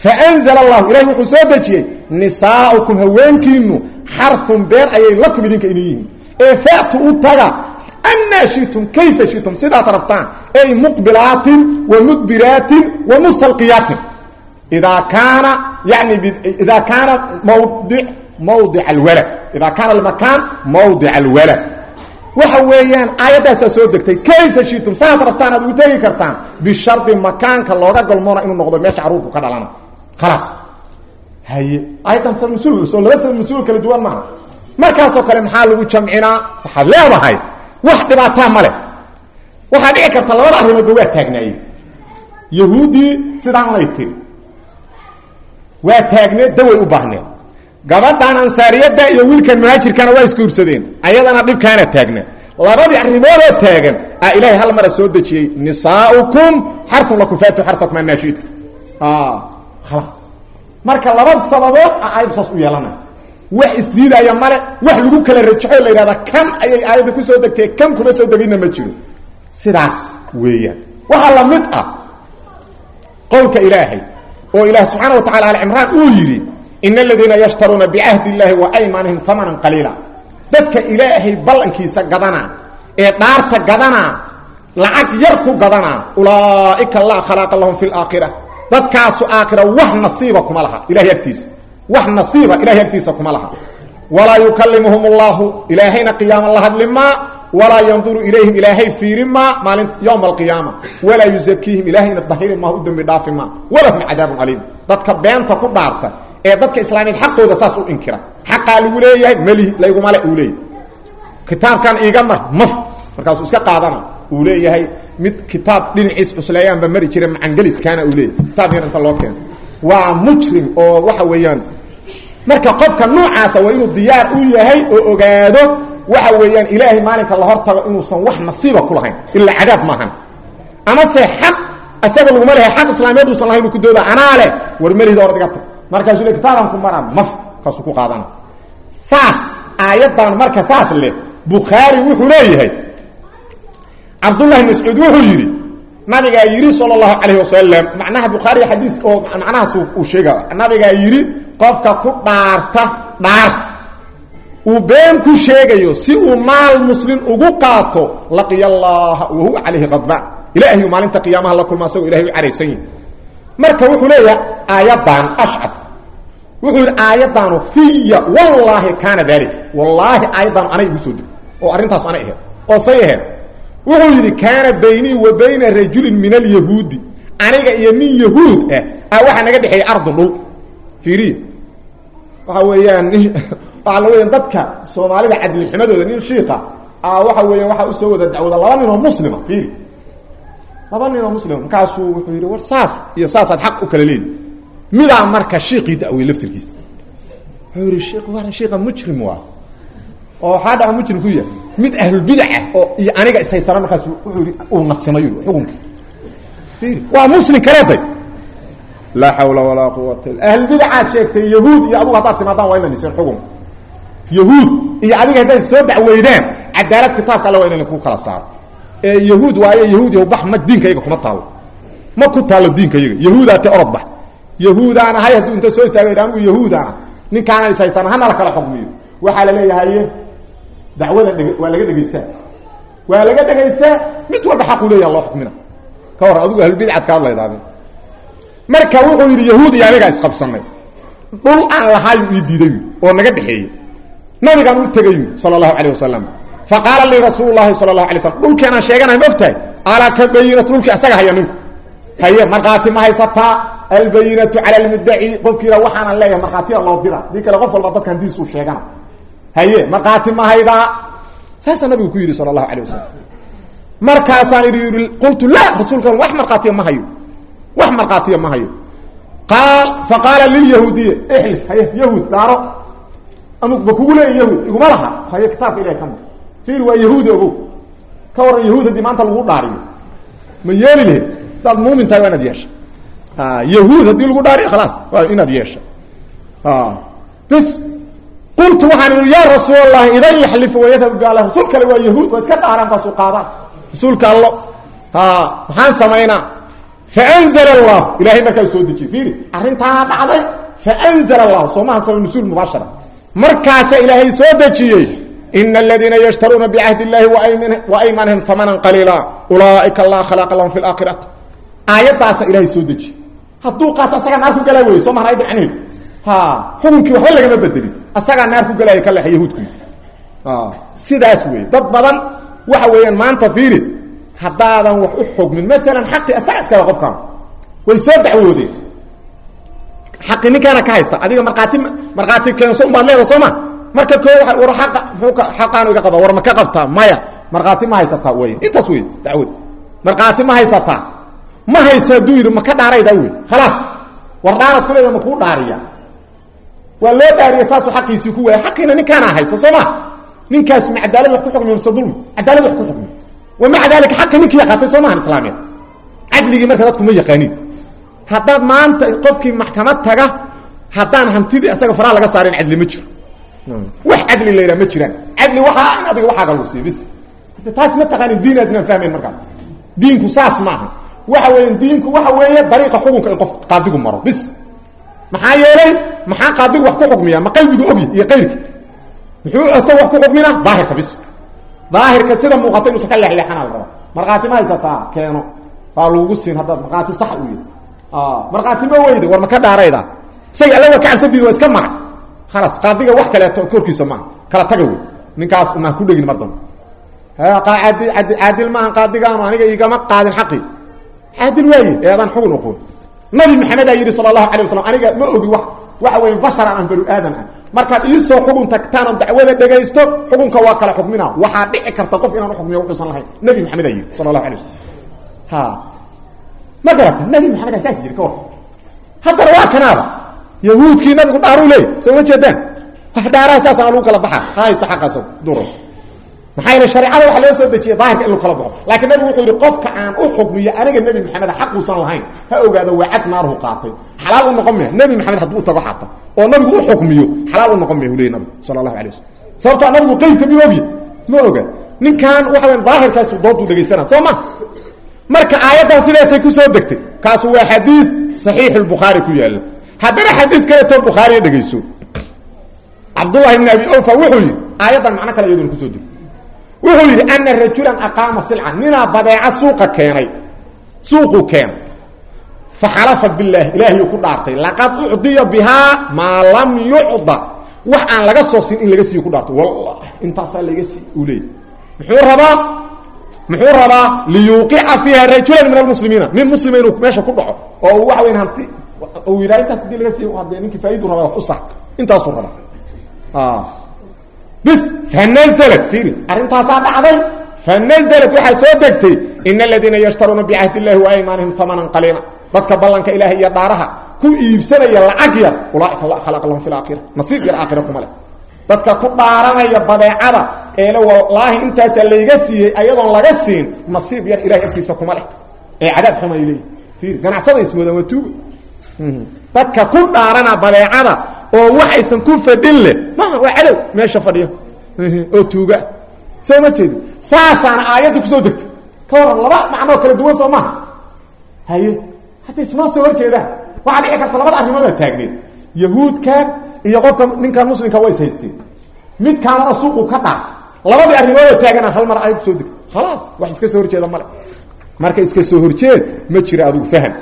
faanzl اllahu ilahi wuxuu soo dejiyey nisaaukum haweenkiinu xarun beer ayay lakum idinka idin yihiin ee fatu u taga anaa shitum kayfa shitum sidaad rabtaan ay muqbilaatin wa mudbiraatin wa mustalqiyaatin idaa kaana yani idaa kaana mawdi mawdic alwalad idaa kaana almakaan mawdic alwalad waxa weeyaan aayaddaasaa soo degtay kayfa shitum saad rabtaan aad ugu tegi kartaan bishardi makaanka looga galmoona inuu noqdo meesha caruurku ka dhalana khalaas haye aayaddan sal soo laba sal mas'uul kala duwan maaha markaasoo kale maxaa lagu jamcinaa waxaad leedahay wax dhibaataa ma leh. Waxaa dhici karta labada arrimoodba waa taagnaayeen yahuuddii sidaan lay tiri. Waa taagneed daway u baahneed gabadhan ansaariyadda iyo wiilkan muhaajirkana waa isguursadeen ayadana dhibkaana taagna labadii arrimoodoo taagan a ilaahay hal mara soo dejiyey. Nisaaukum xarun lakum faatu xarsakum annaashita khalaas marka laba sababood a aayaddu saas u wax isdiidaya male wax lagu kala rajaxo la yidhahda kan ayay aayadda ku soo degtay kan kuma soo deginna ma jiro. Sidaas weeyaan. Waxaa la mid ah qowlka ilaahay oo ilaah subxaana wa tacala alcimraan uu yidhi in aladiina yashtaruuna bicahdi illaahi wa aymaanihim amanan qaliila. Dadka ilaahay ballankiisa gadanaa ee dhaarta gadanaa lacag yar ku gadanaa ulaaika laa khalaaqa lahum fi laakhira dadkaasu aakhira wax nasiiba kuma laha ilahay agtiisa wax nasiiba ilahay agtiisa kuma laha. Walaa yukalimuhum allahu ilaahayna qiyaama la hadlimaa walaa yanduru ilayhim ilaahay fiiri maa maalin yowma alqiyaama walaa yuzakiihim ilaahayna dahiri maa u dembi dhaafi maa walahum cadaabun aliim. Dadka beenta ku dhaarta ee dadka islaamiyeed xaqooda saas u inkira. Xaqaa lagu leeyahay melihi laygumale uu leeyahay. Kitaabkan iiga mar maf. Markaasuu iska qaadana uu leeyahay mid kitaab dhinaciis cusleeyaanba mari jira macangeliskaana uu leeyahay. Kitaab yar inta loo keeno waa mujrim oo waxa weeyaan marka qofka noocaasa waa inuu diyaar u yahay oo ogaado waxa weeyaan ilaahay maalinka la hortago inuusan wax nasiiba ku lahayn ilaa cadaab maahan amase xaq isaga laguma lehay xaq islaamiyeed uusan lahayn ku dooda anaa war melihda hor dhiga tag. Markaasuu le ku maraa maf kaasuu ku qaadana saas aayaddan marka saas leh bukhaari wuxuu leeyahay cabdullahi mascuud wuxuu yidhi nabigaa yidhi sala allahu calayhi macnaha bukhaari xadiis oo macnahaas uu sheega nabigaa yidhi qofka ku dhaarta dhaar. Uu been ku sheegayo si uu maal muslim ugu qaato laqiya allaha wa huwa calayhi qadbaan ilaahay maalinta qiyaamaha la kulma asagoo ilahay u caraysan marka wuxuu leeyahay aayaddan ashcad wuxuu yidhi fiya wallaahi kaana daalika wallaahi aayaddaanu anay igu oo arrintaas anay aheed oo say wuxuu yidhi kaana baynii wa bayna rajulin min alyahuudi. Aniga iyo nin yahuud ah a waxaa naga dhexeeyey ardun dhul. Fiiriya waxa weeyaan nin waxaa la weeyaan dadka soomaalida cadlixumadooda nin shiika a waxa weeyaan waxaa u soo wada dacwooda laba nin oo muslima fiiri. Laba nin oo muslim markaasuu wuxuu yidhi war saas iyo saasaad xaq u kala leedi. Midaa marka shiiqii da'wey laftirkiisa. Wuxuu yidhi shik war shiika mujrim waa oo waxaa dhaca mujrim ku yahay mid ahlulbidac ah oo iyo aniga ishaysana markaas uu nafsimay xukunkii waa muslim kaleeday laa xawla walaa quwata ahlbidacaad sheegtay yahuud iyo adugu haddaad timaadaan waa inaan iseen xugun yahuud iyo adiga haddaad soo dacweydaan cadaalad kitaabka alle waa inan ku kala saaro. Ee yahuud waayo yahuud yahu bax ma diinka yaga kuma taalo. Ma ku taalo diinka yaga yahuudaa te orod bax. Yahuudaan ahay hadduu inta soo istaaga anigu yahuudaan ah ninkaana ishaysana hana la kala xukmiyo waxaa la leeyahay dacwada dheg waa laga dhegaysaa. Waa laga dhegaysaa. Mid walba xaquu leeyaha loo xukmina ka hor adigu ahlubidcad ka marka wuxuu yidhi yahuud iyo anigaa isqabsanay. Dhul aan lahaayu ii diiday oo naga dhexeeyey nabigaan u tegayu sala allahu calayh wasalam fa qaala lii rasuulu llahi sala allahu alay slam alaa ka bayinatu dhulkii asaga haya ninku haye markhaati ma haysataa albayinatu cala almuddaci. Qofkiina waxaanan leeyahay markhaatiya loo dira. Dii qof walba dadkan diisuu sheegana haye markhaati ma haydaa saasaa nabigu ku yidhi sala allahu calayh wasalam markaasaan idhi yidhi qultu la rasuulka wax markhaatiya ma hayo. Wax markhaatiya ma hayo. Qaal fa qaala lilyahuudiya ixli haye yahuud daaro. Ama ba kugu leeya yahuud iguma laha. Haye kitaabka ilahay ka mar fiir waa yahuudi ogow. Ka waran yahuud haddii maanta lagu dhaariyo. Ma yeeli lahed hadaad muumin tahay waa inaad yeesha. Yahuud haddii lagu dhaariyo khalaas waa inaad yeesha. Bis qultu waxaan idhi yaa rasuul allahi idan yaxlifu wayadhabu biala rasuul kale waa yahuud waa iska dhaaraan kaasuu qaadaan rasuulka allo maxaan samaynaa faanzl allah ilahay markaa soo dejiyey fiiri arrintaana dhacday faanzl allah soo maha sabab nusuul mubaashara markaasa ilaahay soo dejiyey ina aladiina yashtaruuna bicahdi illahi waaymanihim hamanan qaliila ulaaika laa khalaaqa lahum fi laakhirati aayaddaasa ilaahay soo dejiyey hadduu qaato asagaa naar ku galaa wey soo mahan ayadda xukunkii waxba lagama bedelin asagaa naar ku galaaya ka leexa yahuudku sidaas wey dad badan waxa weeyaan maanta fiiri haddaadan wax u xugmin maalan xaqi asaga iskale qofkaan. Way soo dacwoodeen xaqi ninkaana ka haysta. Adiga markhaati markhaati keenso unbaad leeda soo ma marka koo war aqa muxuu ka xaqaanu iga qaba. War ma ka qabtaa maya. Markhaati ma haysataa wey. Intaas wey dacwad markhaati ma haysataa ma haysta hadduu yidhi ma ka dhaaraydaa wey. Khalaas. War dhaarad ku leeda ma kuu dhaariya waa loo dhaariya saasuu xaqiisii ku waaya xaqiina ninkaana haysta soo ma? Ninkaas ma cadaalad wax ku xukmiya mase dulmi cadaalad wax ku xukmiya wamaca dalika xaqi ninkii yaqaatay soo maahan islaamiya cadligii marka dadku ma yaqaaniin. Haddaad maanta qofkii maxkamad taga haddaan hantidii asaga faraha laga saarin cadli ma jiro. Wax cadli la yidhaha ma jiraan. Cadli waxaa in adiga waxaaga lagu siiyo bis taas ma taqaanin diin aadinaan fahmayn markaas diinku saas maaha waxa weeye diinku waxa weeye dariiqa xukunka in qof qaadigu maro. Bis maxaa yeelay maxaa qaadigu wax ku xukmiya ma qalbigu ogya iyo qayrki muxuu isaga wax ku xukmina? Daahirka bis. Daahirka sida muuqata inuusan ka leexleexanaa la rabaa markhaati ma haysataa keeno. Waa lagugu siin haddaad markhaati sax u yahy markhaati ma weyda war ma ka dhaarayda. Isaga alla waa ka cabsadiida waa iska maray khalaas qaadiga wax kaleeto korkiisa maaha kala taga wey. Ninkaas unaan ku dhegin mar dambe adi adi caadil maaha qaadigaanu aniga igama qaadin xaqi. Caadil waaye ee adaan xugun oqoon nabi maxamedaa yidhi sala allahu alay waslam aniga ma ogi wa waxa weeye basharan aan banu aadan ah markaad iisoo xugun tagtaan oon dacwada dhegaysto xukunka waa kala xukmina waxaa dhici karta qof inaan uxukmiyo wuxuusan lahayn. Nabi maxamedaa yidhi sala allahu alay wasalam ha. Ma garata nabi maxamedaa saas yidhi ka war haddana waa kanaaba. Yahuudkii nabigu dhaaruu leeyay soo ma jeedaan? Wax dhaaraha saasana lagu kala baxa ha haysto xaqaas duro maxaa shareecada waxa loo soo dejiyay? Daahirka in kala baxo. Laakiin nabigu wuxuu yidhi qofka aan u xukmiyo aniga nebi maxamed xaquusan lahayn. Ha ogaado waa cad naaruhu qaatay. Xalaal u noqon maya maxamed hadduu tago xata oo nabigu u xukmiyo xalaal u noqon maya hu leey nabigu sala allahu alay wasalam sababtoo nabigu qeybka mi ma oga. Ninkan waxa weya daahirkaasu dooduu dhegaysana soo ma? Marka aayaddan sidaasay ku soo degtay. Kaasu waa xadiid saxiix lbukhaari ku yaalla. Haddana xadiid kaleeto bukhaariya dhegayso. Cabdullahi bni abi awfa wuxuu yidhi aayaddan macno kale iyaduna ku soo degtay wuxuu yidhi ana rajulan aqaama silca ninaa badeeca suuqa keenay. Suuquu keenay faxalafa bilaah ilaahiyuu ku dhaartay. Laqad ucdiya bihaa maa lam yucda. Wax laga soo siin in laga siiyo ku dhaartay wallahi intaasaa laga sii uu leeyay muxuu rabaa? Muxuu rabaa? Liyuuqica fiiha rajulan min almuslimiina. Nin muslima inuu ku dhaco oo waxa weyn hanti uu yidhaha intaas haddii laga siiy hadee ninkii faaiduu rabaa wax u sax. Intaasuu rabaa bis fanazlat fiiri arrintaasaa dhacday. Fanazlat waxaa soo degtay in aladiina yashtaruuna bicahd illahi wa aymaanihim amanan qaliila dadka ballanka ilaahay iyo dhaaraha ku iibsanaya lacag yar ulaaika la khalaq lahum fi laakhira nasiib yar aakhira kuma leh. Dadka ku dhaaranaya badeecada eele wallaahi intaasaa layga siiyey ayadoon laga siin nasiib yar ilahay agtiisa kuma leh. Ee cadaab xuma ay leeyihiin fiir ganacsada ismoodaan waa tuuga dadka ku dhaarana badeecada oo waxaysan ku fadhin leh maaha waa cadow meesha fadhiyo. Oo tuuga. Soo ma jeedi saasaana aayadda ku soo degtay. Ka waran laba macnoo kala duwan soo maaha haye hadda isnoo soo horjeedaan waxaa dhici karta labada arrimoodaa taagneed yahuudkan iyo qofka ninkan muslimka way is haysteen midkaanana suuqu ka dhaartay. Labadii arrimooda taagana hal mar aayad ku soo degtay. Khalaas wax iska soo horjeeda male marka iska soo horjeed ma jira adigu faham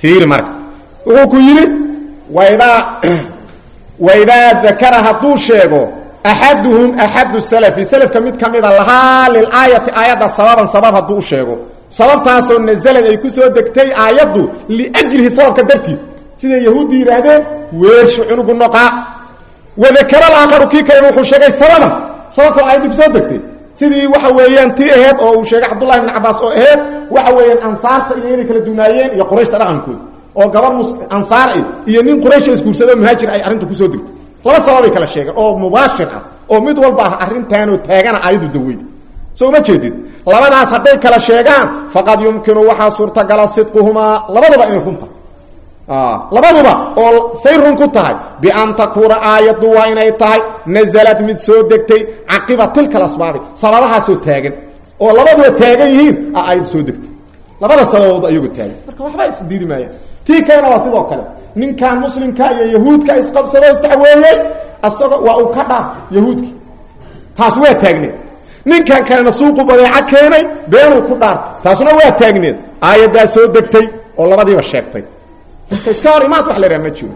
fiiri marka. Wuxuu ku yidhi waydaa waydaa dakara hadduu sheego axaduhum axadu salafi. Salafka mid ka mida lahaa lilaayati aayadda sababan sabab hadduu u sheego. Sababtaasoo nazalad ay ku soo degtay aayaddu liajlihi sababka dartiis. Siday yahuuddi yidhaahdeen weershu cunugu noqaa. Wadakara alaakharu kii kalena wuxuu sheegay sababan sababkoo aayaddi ku soo degtay sidii waxa weeyaan tii aheyd oo uu sheegay cabdullahi ibn cabaas oo aheyd waxa weeyaan ansaarta iyo inay kala dunaayeen iyo qurayshta dhaqankooda oo gabar ansaar ah iyo nin quraysha isguursado muhaajir ay arrinta ku soo degtay laba sababay kala sheegeen oo mubaashir ah oo mid walba ah arrintaanoo taagana aayaddu daweyda soo ma jeedid labadaas hadday kala sheegaan faqad yumkinu waxaa suurtagala sidquhumaa labaduba inay run tahay labaduba oo say ku tahay. Bian takuuna aayaddu waa inay tahay nazalad mid soo degtay caqiba tilka asbaabi sababahaasoo taagan. Oo labaduba taagan yihiin a aayaddu soo degtay. Labada sababood ayagoo taagan. Marka waxba isdiidi maayaan tii kalena waa sidoo kale. Ninkan muslimka iyo yahuudka isqabsado isdacweeyey asagoo waa uu ka dhaaf yahuudki. Taas waa taagneed ninkan kalena suuqu badeeco keenay beenuu ku dhaar taasuna waa taagneed aayaddaa soo degtay oo labadiiba sheegtay marka iska hor imaad wax la idhaha ma jiro.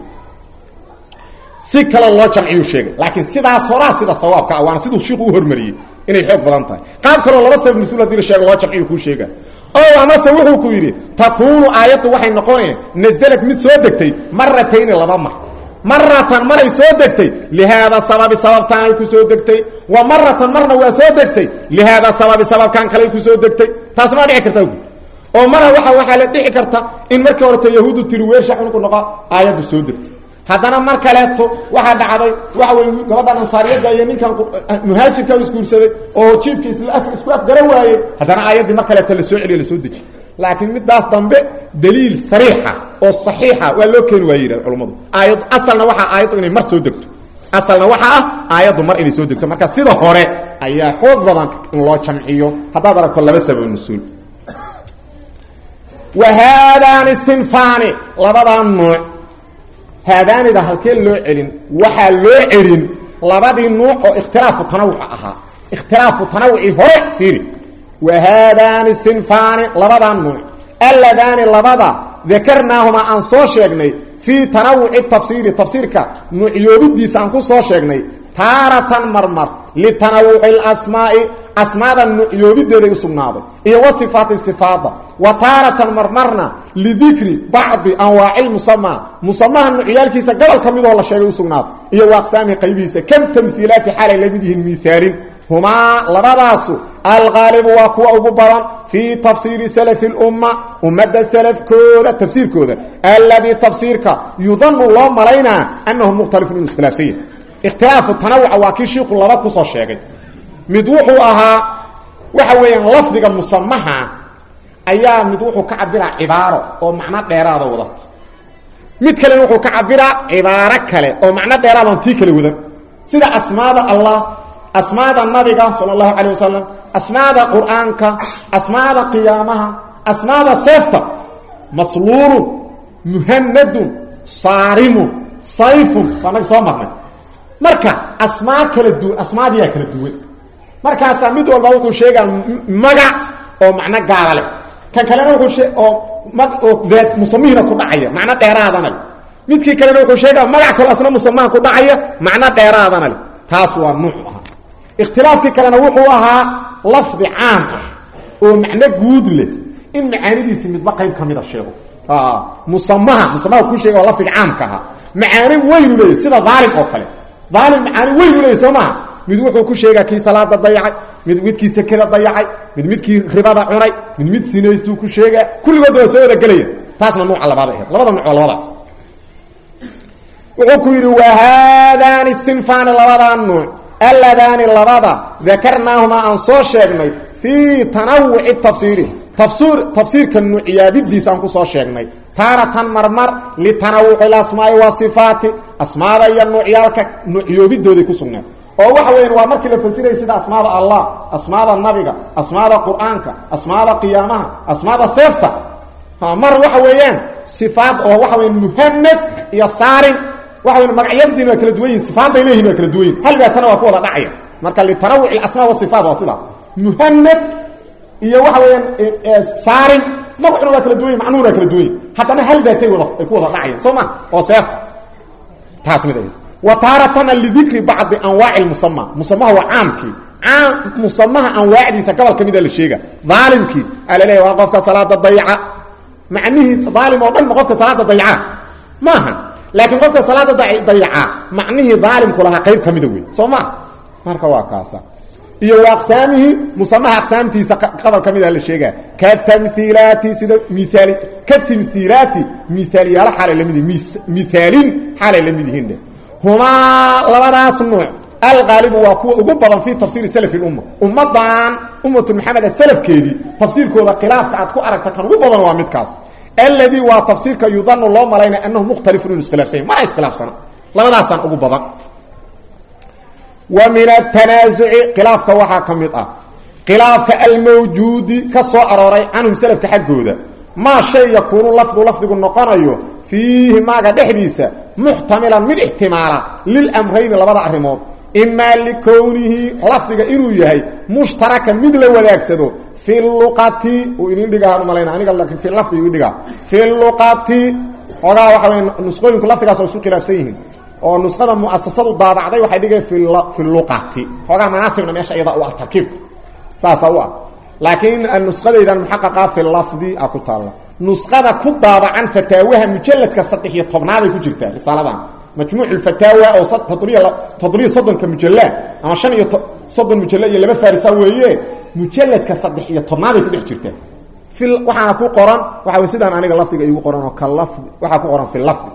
Si kale loo jamciyuu sheegay laakiin sidaas horaa sida sawaabka ah waana siduu shiiku u hormariyey inay xoog badan tahay. Qaab kaloo laba sabab mas'uul haddii la sheego loo jamciyu kuu sheega o amase wuxuu ku yidhi takuunu aayaddu waxay noqoneen nazalad mid soo degtay maratayni laba mar. Maratan maray soo degtay lihaada sababi sababtaanay ku soo degtay. Wa maratan marna waa soo degtay lihaada sababi sababkan kaley ku soo degtay. Taas maa dhici karta oo mara waa waxaa la dhici karta in markii horeta yahuudu tiri weersha cunugu noqo aayaddu soo degtay. Haddana mar kaleeto waxaa dhacday waxa wey gabadhan ansaariyadda iyo ninkan muhaajirka isguursaday oo jiifka isku afgara waayey haddana aayaddii mar kaleeto la soo celiyo la soo dejiy laakiin midaas dambe daliil sariixa oo saxiixa waa loo keeni waaya yidhahda culammadu aayad asalna waxaa aayaddu inay mar soo degto. Asalna waxaa ah aayaddu mar inay soo degto. Marka sida hore ayaa xoog badan in loo jamciyo. Haddaad aragto laba sabab mas'uul wa haadaani sinfaani labadaa nuuc haadaanida halkee loo celin waxaa loo celin labadii nuuc oo ikhtilaafu tanawuca ahaa ikhtilaafu tanawucii hore fiiri wa haadaani sinfaani labadaa nuuc alladaani labada dakarnaahumaa aan soo sheegnay fii tanawuci tafsiiri tafsiirka nuucyoobidiisa aan ku soo sheegnay taaratan marmar litanawuci اlasmaa'i asmaada nuucyoobideeday u sugnaaday iyo wa sifaati sifaada wa taaratan marmarna lidikri bacdi anwaaci musamaa musamaha nuucyaalkiisa gobol ka midoo la sheegay u sugnaaday iyo wa aqsaamihi qaybihiisa kam tamhiilaati xaalay la mid yihiin miaalin humaa labadaasu alqaalibu waa kuwa ugu badan fii tafsiiri salafi اlumma ummadda salafkooda tafsiirkooda alladii tafsiirka yudanu loo malaynaa annahu mukhtalifun inuu iskhilaafsan yahay ikhtilaafu tanawuca waa kii shiiku laba ku soo sheegay. Mid wuxuu ahaa waxa weeyaan lafdiga musamaha ayaa mid wuxuu ka cabiraa cibaaro oo macno dheeraada wadata mid kalena wuxuu ka cabiraa cibaaro kale oo macno dheeraadaan tii kale wadan sida asmaada allah asmaada nabiga sala allahu calayh wasalam asmaada qur'aanka asmaada qiyaamaha asmaada seefta. Masluulun muhanadun saarimun sayfun. Waa naga soo marnay marka asmaa kala duwan asmaadiyaa kala duwan markaasaa mid walba wuxuu sheegaa magac oo macno gaala leh. Kan kalena wuxuu oo oo daad musamihina ku dhacaya macno dheeraadana leh. Midkii kalena wuxuu sheegaa magac kaloo asna musamaha ku dhacaya macno dheeraadana leh. Taas waa nuuc ahaa ikhtilaafkii kalena wuxuu ahaa lafdi caam ah oo macno guud leh. In macaanidiisi midba qayb ka mida sheego musamaha musamaha ku sheega waa lafdiga caamka ahaa. Macaani weynu leeyahy sida daalim oo kale daalim macaani weynu leeyahy soo maha mid wuxuu ku sheegaa kii salaada dayacay mid midkii sekada dayacay mid midkii ribada cunay mid mid sinaystuu ku sheegaa. Kulligood waa soo wada gelaya taasna nuuca labaad aheed labada nuuc oo labadaas. Wuxuu ku yidhi wahaadaani sinfaani labadaa nuuc. Alladaani labada dakarnaahumaa aan soo sheegnay fii tanawuci tafsiiri tafsiirka nuuciyaabidiisa aan ku soo sheegnay taaratan marmar litanawuci ilasmaai wasifaati asmaada iyo nuucyoobidooday ku sugnaed oo waxa weyan waa markii la fasiraya sida asmaada allah asmaada nabiga asmaada qur'aanka asmaada qiyaamaha asmaada seefta. Mar waxa weeyaan sifaad oo waxa weya muhanad iyo saarin waxa weya magacyadiina waa kala duwan yihiin sifaaday leeyihiin kala duwan yihiin hal waa ku dhacaya. Marka litanawuci asmaa wasifaat waa sidaa. Muhanad iyo waxa weeyaan saarin magacuna waa kala duwan yihiin macnuhuna kala duwan yihiin haddana hal baatay wada ku wada dhacayaan soo ma? Oo seefta taas mid wa taaratana lidikri bacdi anwaaci musama musamaha waa caamkii caam musamaha anwaacdiisa gobol ka mida la sheega. Daalimkii aa la leeya waa qofka salaada dayca. Macnihii daalim oo dhan ma qofka salaada maaha. Laakiin qofka salaada dayaca macnihii daalimku lahaa qayb ka mida wey marka waa kaasa iyo wa aqsaamihii musamaha aqsaamtiisa qodol ka mida la sheegaa. Ka tamiilaati sida miaali ka timiilaati miaaliyaalo xaalay la mid miaalin xaalay la mid yihiin humaa labadaas nuuc alqaalibu waa kuwa ugu badan fii tafsiiri salaf lumma ummadan ummatu maxamed salafkeedii tafsiirkooda khilaafka aad ku aragta kan ugu badan waa midkaas. Alladii waa tafsiirka yudanu loo malaynaya anahu mukhtalifun inu iskhilaafsanya mana iskhilaafsana labadaasaan ugu badan wa min atanaasuci khilaafka waxaa ka mid ah. Khilaafka almawjuudi ka soo arooray canhum salafka xaggooda. Maa shay yakuunu lafdu lafdigu noqonayo fiihi maaga dhexdiisa muxtamilan mid ixtimaala lilamrayni labada arrimood. Imaa likownihi lafdiga inuu yahay mushtarakan mid la wadaagsado. Fi luqati uu idin dhigahaan umalayna aniga laakiin fi lafdigu idhigaa fi luqati xoogaa waxa wey nusqooyinku lafdigaas isu khilaafsan yihiin oo nusqada muasasadu daabacday waxay dhigay fi luqati. Xoogaa manaasibna meesha iyada u ah tarkiibka saasa u ah laakiin nusqadaydan muxaqaqa fi lafdi a ku taalla. Nusqada ku daabacan fataawaha mujaladka saddex iyo tobnaaday ku jirtaa risaaladan majmuuc fataawa oo toddobiyo soddonka mujalla ama shan iyo soddon mujalla iyo laba farisa weeye mujaladka saddex iyo tobnaaday ku dhex jirtaa waxaana ku qoran waxa way sidaan aniga lafdiga igu qoran oo ka lafdi waxaa ku qoran fi lafdi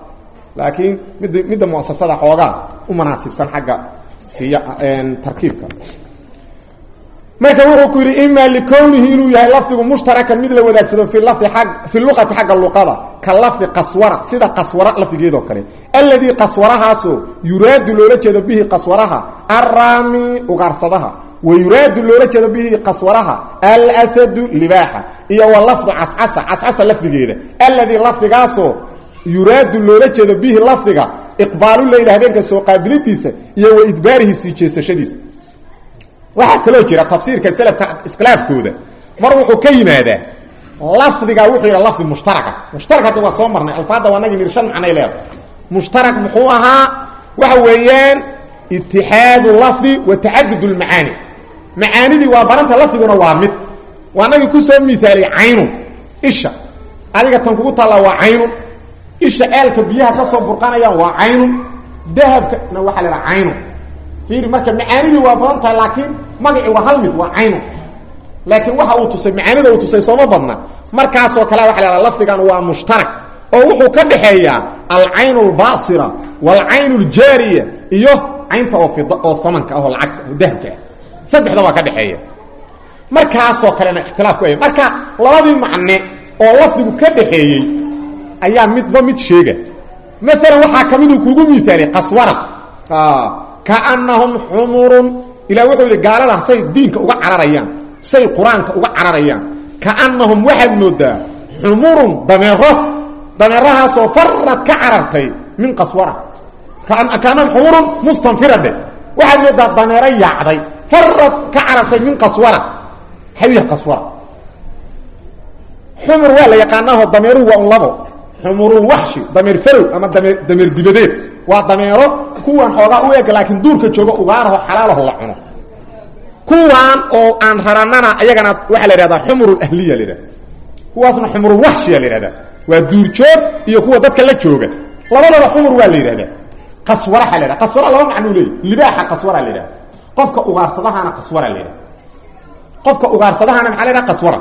laakiin mid midda muasasada xoogaa u manaasibsan xagga siya tarkiibka. Marka wuxuu ku yidhi ima likownihi inuu yahay lafdigu mushtarakan mid la wadaagsado fi lafdi a fi luqati xagga luqada ka lafdi qaswara sida qaswara lafdigeedoo kale. Alladii qaswarahaasoo yuraadu loola jeedo bihi qaswaraha arraami ugaarsadaha wa yuraadu loola jeedo bihi qaswaraha alsadu libaaxa. Iyo wa lafdu cascasa cascasa lafdigeeda. Alladii lafdigaasoo yuraadu loola jeedo bihi lafdiga iqbaaluleyla habeenka soo qaabilidiisa iyo wa idbaarihi sii jeesashadiisa. Waxaa kaloo jira tafsiirka selafka iskhilaafkooda. Mar wuxuu ka yimaadaa lafdiga wuxuu yidha lafdi mushtaraka. Mushtarak hadda waa soo marnay alfaadda waa nagi nir shan macnay leedahay. Mushtarak muxuu ahaa waxa weeyaan itixaadu lafdi wa tacadud lmacaani macaanidii waa baranta lafdiguna waa mid. Waa nagi ku soo miaaliyay caynun isha. Adiga tan kugu taallaa waa caynun isha eelka biyaha ka soo burqanayaan waa caynun dahabkana waxaa la idhaha caynun fiiri marka macaanidii waa badan tahay laakiin magacii waa hal mid waa caynu laakiin waxa uu tusay macaanida uu tusay sooma badna markaasoo kale waxa la hahda lafdigan waa mushtarak oo wuxuu ka dhaxeeyaa alcayn اlbaasira wاlcayn اljaariya iyo caynta oo fida oo amanka ah oo lacagta oo dahabka ah saddexda waa ka dhexeeya markaasoo kalena ikhtilaaf ku ay marka labadii macne oo lafdigu ka dhaxeeyey ayaa midba mid sheega. Maalan waxaa ka miduu kugu miaaliyay qaswara. Kaanahum xumurun ilah wuxuu yidhi gaalada say diinka uga cararayaan say qur'aanka uga cararayaan. Kaanahum waxaad moodaa xumurun dameero. Dameerahaasoo farad ka carartay min qaswara. Kaanahum xumurun mustanfira dhe. Waxaad moodaa dameero yaacday farad ka carartay min qaswara. Xawiya qaswara. Xumur waa la yaqaanaaho dameeruhu waa un labo xumurulwaxshi dameer farow ama dameer dibadeed. Waa dameero kuwan xoogaa u eg laakiin duurka jooga ugaaraho xalaalaho la cuno. Kuwan oo aan raranana ayagana waxaa la ihahdaa xumurulahliya la ihahda kuwaasna xumurulwaxshiya la ihahdaa waa duurjoog iyo kuwa dadka la jooga. Labadaba xumur waa la yidhahdaa. Qaswaraha la hahda qaswara laba macnuu leeyay libaaxa qaswara la yidhahda qofka ugaarsadahana qaswara leedahay qofka ugaarsadahana maxaa leedaha qaswara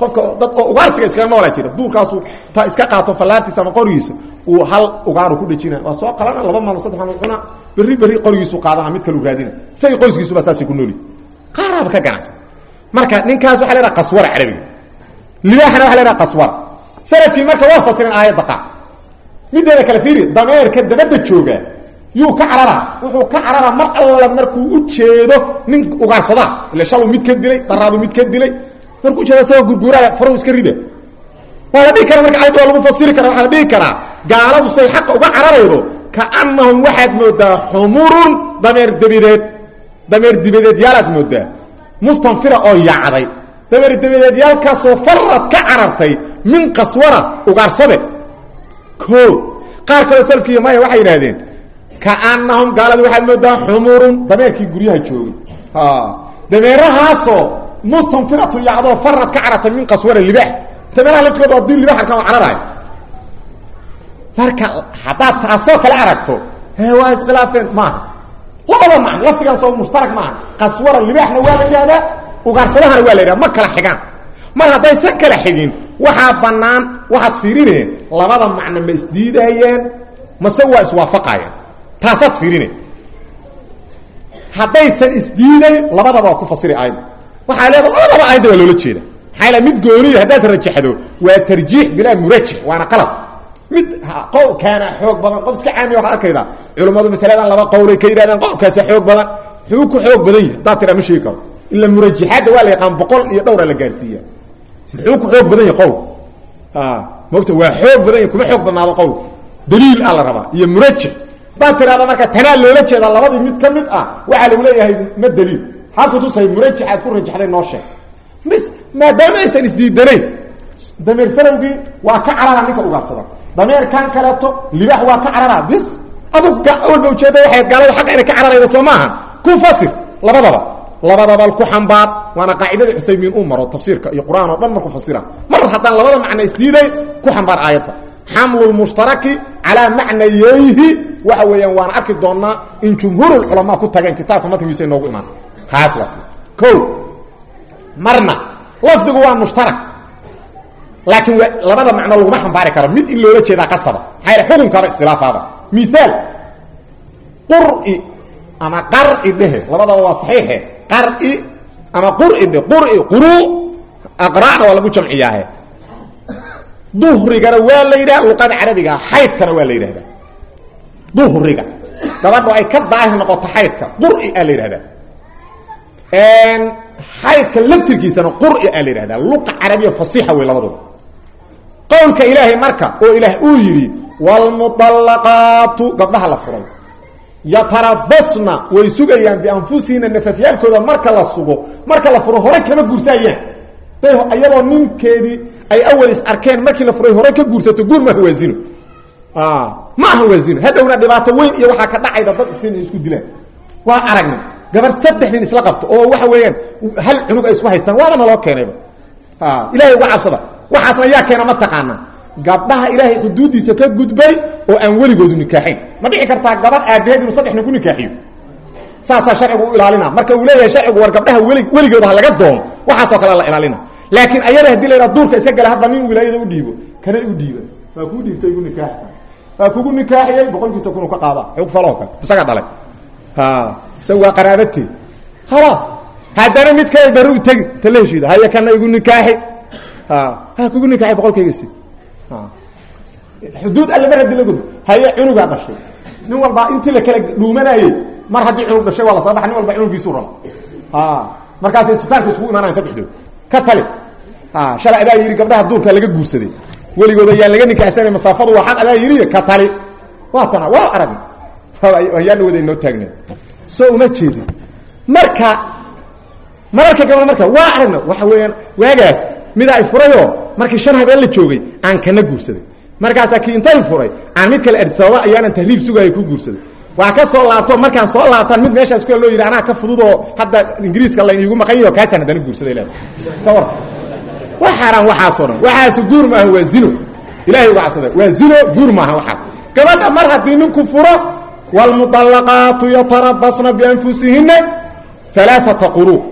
qofka dad oo ugaarsiga iskaga noolaa jira duurkaasu ta iska qaato fallaartiisa ama qorigiisa uu hal ugaaru ku dhejina. Waa soo qalana laba maalmo saddex maalmo cuna berri berri qorigiisu qaadana mid kalu raadina. Isagii qoyskiisuba saasay ku nooli. Qaaraaba ka ganacsan marka ninkaas waxaa leedaha qaswara carabiga. Libaaxana waxa leedaha qaswara. Salafkii marka waa fasirin aayadda qaar mideeda kale fiiri dameerka dabadda jooga yuu ka cararaa wuxuu ka cararaa mar alla markuu u jeedo nin ugaarsadaa ila shalu mid ka dilay daraadu mid ka dilay markuu ujeeda isagoo gurguuraya faruhu iska rida waa la dhihi karaa marka ayadda waa lagu fasiri kara waxaa la dhihi karaa gaaladu say xaqa uga cararaydo kaanahum waxaad moodaa xumurun dameer debideed dameer dibadeed yaalaad moodaa. Mustanfira oo yaacday. Dameer debideed yaalkaasoo farad ka carartay min qaswara ugaarsade o qaar kaloo salkiiyo maya waxay yidhahdeen kaanahum gaalada waxaad moodaa xumurun dameerkii guryaha joogay. Dameerahaasoo mustanfiratu yacdoo farad ka carartay min qaswara libaax. Dameeraha laftigooda waa dil libax arkaan oo cararaay marka haddaad taasoo kale aragto he waa iskhilaafeen maaha labada macno lafdigaas oo mushtarak maaha qaswara libaaxna waa la yidhahdaa ugaarsadahana waa la yidhahda ma kala xigaan. Mar haddaysan kala xigin waxaa bannaan waxaad fiirineen labada macno ma isdiidayeen mase waa iswaafaqayeen. Taasaad fiirine haddaysan isdiidayn labadaba waa ku fasiri aayadda waxaa leeda labadaba aayadda waa loola jeeda maxaa mid gooniya haddaad rajaxdo waa tarjiix bilaa murajix waana qalab. Mid qowlkaana xoog badan qof iska caamiya waxaad arkayda. Culummadu masaladan laba qowlay ka yidhahdeen qowlkaasa xoog badan muxuu ku xoog badan yahay. Haddaad tiraa ma sheegi karo. Ila murajaxaadda waa la yaqaan boqol iyo dhowra la gaarsiiya muxuu ku xoog badan yahay qowl. Mogta waa xoog badan yahy kuma xoog badnaado qowl. Daliil a la rabaa iyo murajix. Haddaad tirahda marka tanaa loola jeedaa labadii mid ka mid ah waxaa lagu leeyahay ma daliil maxaa kutusay murajix aad ku rajaxday noo sheeg mis maadaama aysan isdiidanayn dameer farowgii waa ka carara ninka ugaarsada dameerkan kaleeto libaax waa ka carara bis adug walba ujeeda waxay gaalada xaqa inay ka cararayda soo maaha. Ku fasir labadaba. Labadaba ku xambaar waana qaacidada cusaymiin uu maro tafsiirka iyo qur'aan oo dhan markuu fasira. Mar haddaan labada macno isdiiday ku xambaar aayadda. Xamlu lmushtaraki calaa macnayeyhi waxa weeyaan waan arki doonaa in jumhuurulculamaa ku tageen kitaabka matngiisa inoogu imaan kaas waas o marna lafdigu waa mushtarak. Laakiin labada macno laguma xambaari karo. Mid in loola jeedaa qasaba. Maxaa xukunkaaba iskhilaafaaba miaal quri ama qari dhehe. Labadaba waa saxiixe. Qari ama quri dhe quri quru aqra'na waa lagu jamciyaahe. Duhrigana waa la yidhaha luqada carabiga xaydkana waa la yidhahdaa duhriga. Gabadho ay ka daahir noqoto xaydka. Quri aa la yidhahdaa xaydka laftirkiisana quri aa la yidhahdaa luqa carabiya fasiixa wey labaduba. Qowlka ilaahay marka oo ilaah uu yidhi wlmuطalaqaatu gabdhaha la furay. Yatarabasna way sugayaan bianfusihina nafafyaalkooda marka la sugo marka la furo hore kama guursaayaan day iyadoo ninkeedii ay awal is arkeen markii la furay hore ka guursato guur maaha waa zino ma aha waa zino hadhowna dhibaato weyn iyo waxaa ka dhacayda dad is inay isku dilaan. Waa aragnay gabar saddex nin isla qabto oo waxa weeyaan hal cunug ay isku haystaan waaba naloo keenayba. Ilahay uga cabsada. Waxaasna yaa keena ma taqaanaa gabdhaha ilaahay xuduuddiisa ka gudbay oo aan weligoodu nikaaxayn. Ma dhici kartaa gabadh aabaheed inuu saddex nin ku nikaaxiyo? Saasaa sharcigu u ilaalina marka uu leeyahay sharcigu war gabdhaha weli weligooda ha laga doono. Waxaasoo kale la ilaalina laakiin ayada haddii la yidhaha duurka iska gala hadba nin wilaayada u dhiibo. Kana u dhiiba. Waa kuu dhiibtay igu nikaaxta waa kugu nikaaxiyey boqolkiisa kunu ka qaada xug faloo kale isaga dhalay isaga waa qaraabatee khalaas. Haddana mid kale bari u tegi ta la heshiida haya kana igu nikaaxi ha kugu nikaaxi boqolkayga si. Xuduud alle mar haddii la gudbo haye cunugaa dhashay. Nin walbaa intii la kala dhuumanayey mar haddii cunug dhashay waa la soo baxa nin walba cunugiisuu rabo. Markaas isbitaalka isugu imaanayan saddexdood ka tali. Shalay adaa yidhi gabdhaha duurka laga guursaday. Weligooda ayaan laga nikaaxsanay masaafadu waa xaq adaa yidhi ka tali. Waa tana waa aragna ayaana wada inoo taagna soo uma jeedin. Marka mararka gabal marka waa aragna waxa weeyaan waagaas mida ay furayoo markii shan habeen la joogay aan kana guursaday. Markaasaa kii intay furay aan mid kale adisababa ayaanan tahriib sugaaya ku guursaday. Waa ka soo laabto markaan soo laabtaan mid meeshaas ku loo yidhi anaa ka fududoo hadda ingiriiska la iigu maqan yaho kaasaan haddana guursaday le ka war wa xaaraan waxaasoo dhan. Waxaasu guur maaha waa zino. Ilahay uga cabsada waa zino guur maaha waxaas gabadha mar haddii ninku furo wاlmuطalaqaatu yatarabasna bianfusihina alaaata quruu